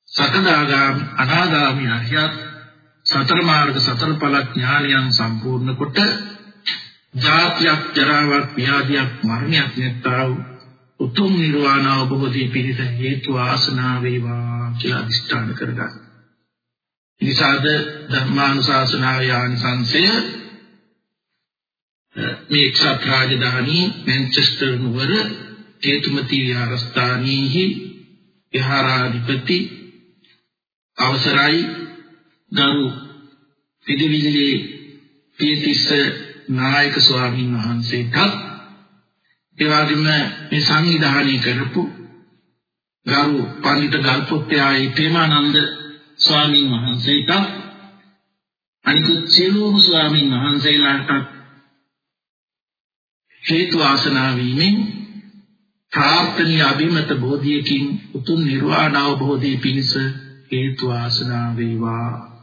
සකදාගාමි අනාගාමි අරියත් සතර මාර්ග සතර ඵල ඥානයන් සම්පූර්ණ කොට ජාතියක් ජරාවක් ව්‍යාධියක් මරණයක් නැත්තා වූ උතුම් නිර්වාණ අවබෝධයේ පිණිස හේතු ආසනා වේවා කියලා අදිෂ්ඨාන කරගන්න. ඉනිසාද ධර්මානුශාසනාවේ ආනිසංසය මේ එක්සත් රාජධානී මැන්චෙස්ටර් නුවර හේතුමති විහාරස්ථානීහි විහාරාධිපති අවසරයි ගරු පිටිවිල්ලේ පියතිස්ස නායක ස්වාමීන් වහන්සේටත් ඒ වගේම මේ සංවිධානය කරපු ගරු පඬිත ගල්පොත්තේ ප්‍රේමානන්ද ස්වාමීන් වහන්සේට අනිකුත් සියලුම ස්වාමීන් වහන්සේලාට හේතු ආසනා වීමෙන් ප්‍රාර්ථනීය අභිමත බෝධියකින් උතුම් නිර්වාණ අවබෝධයේ පිණිස හේතු ආසනා වේවා.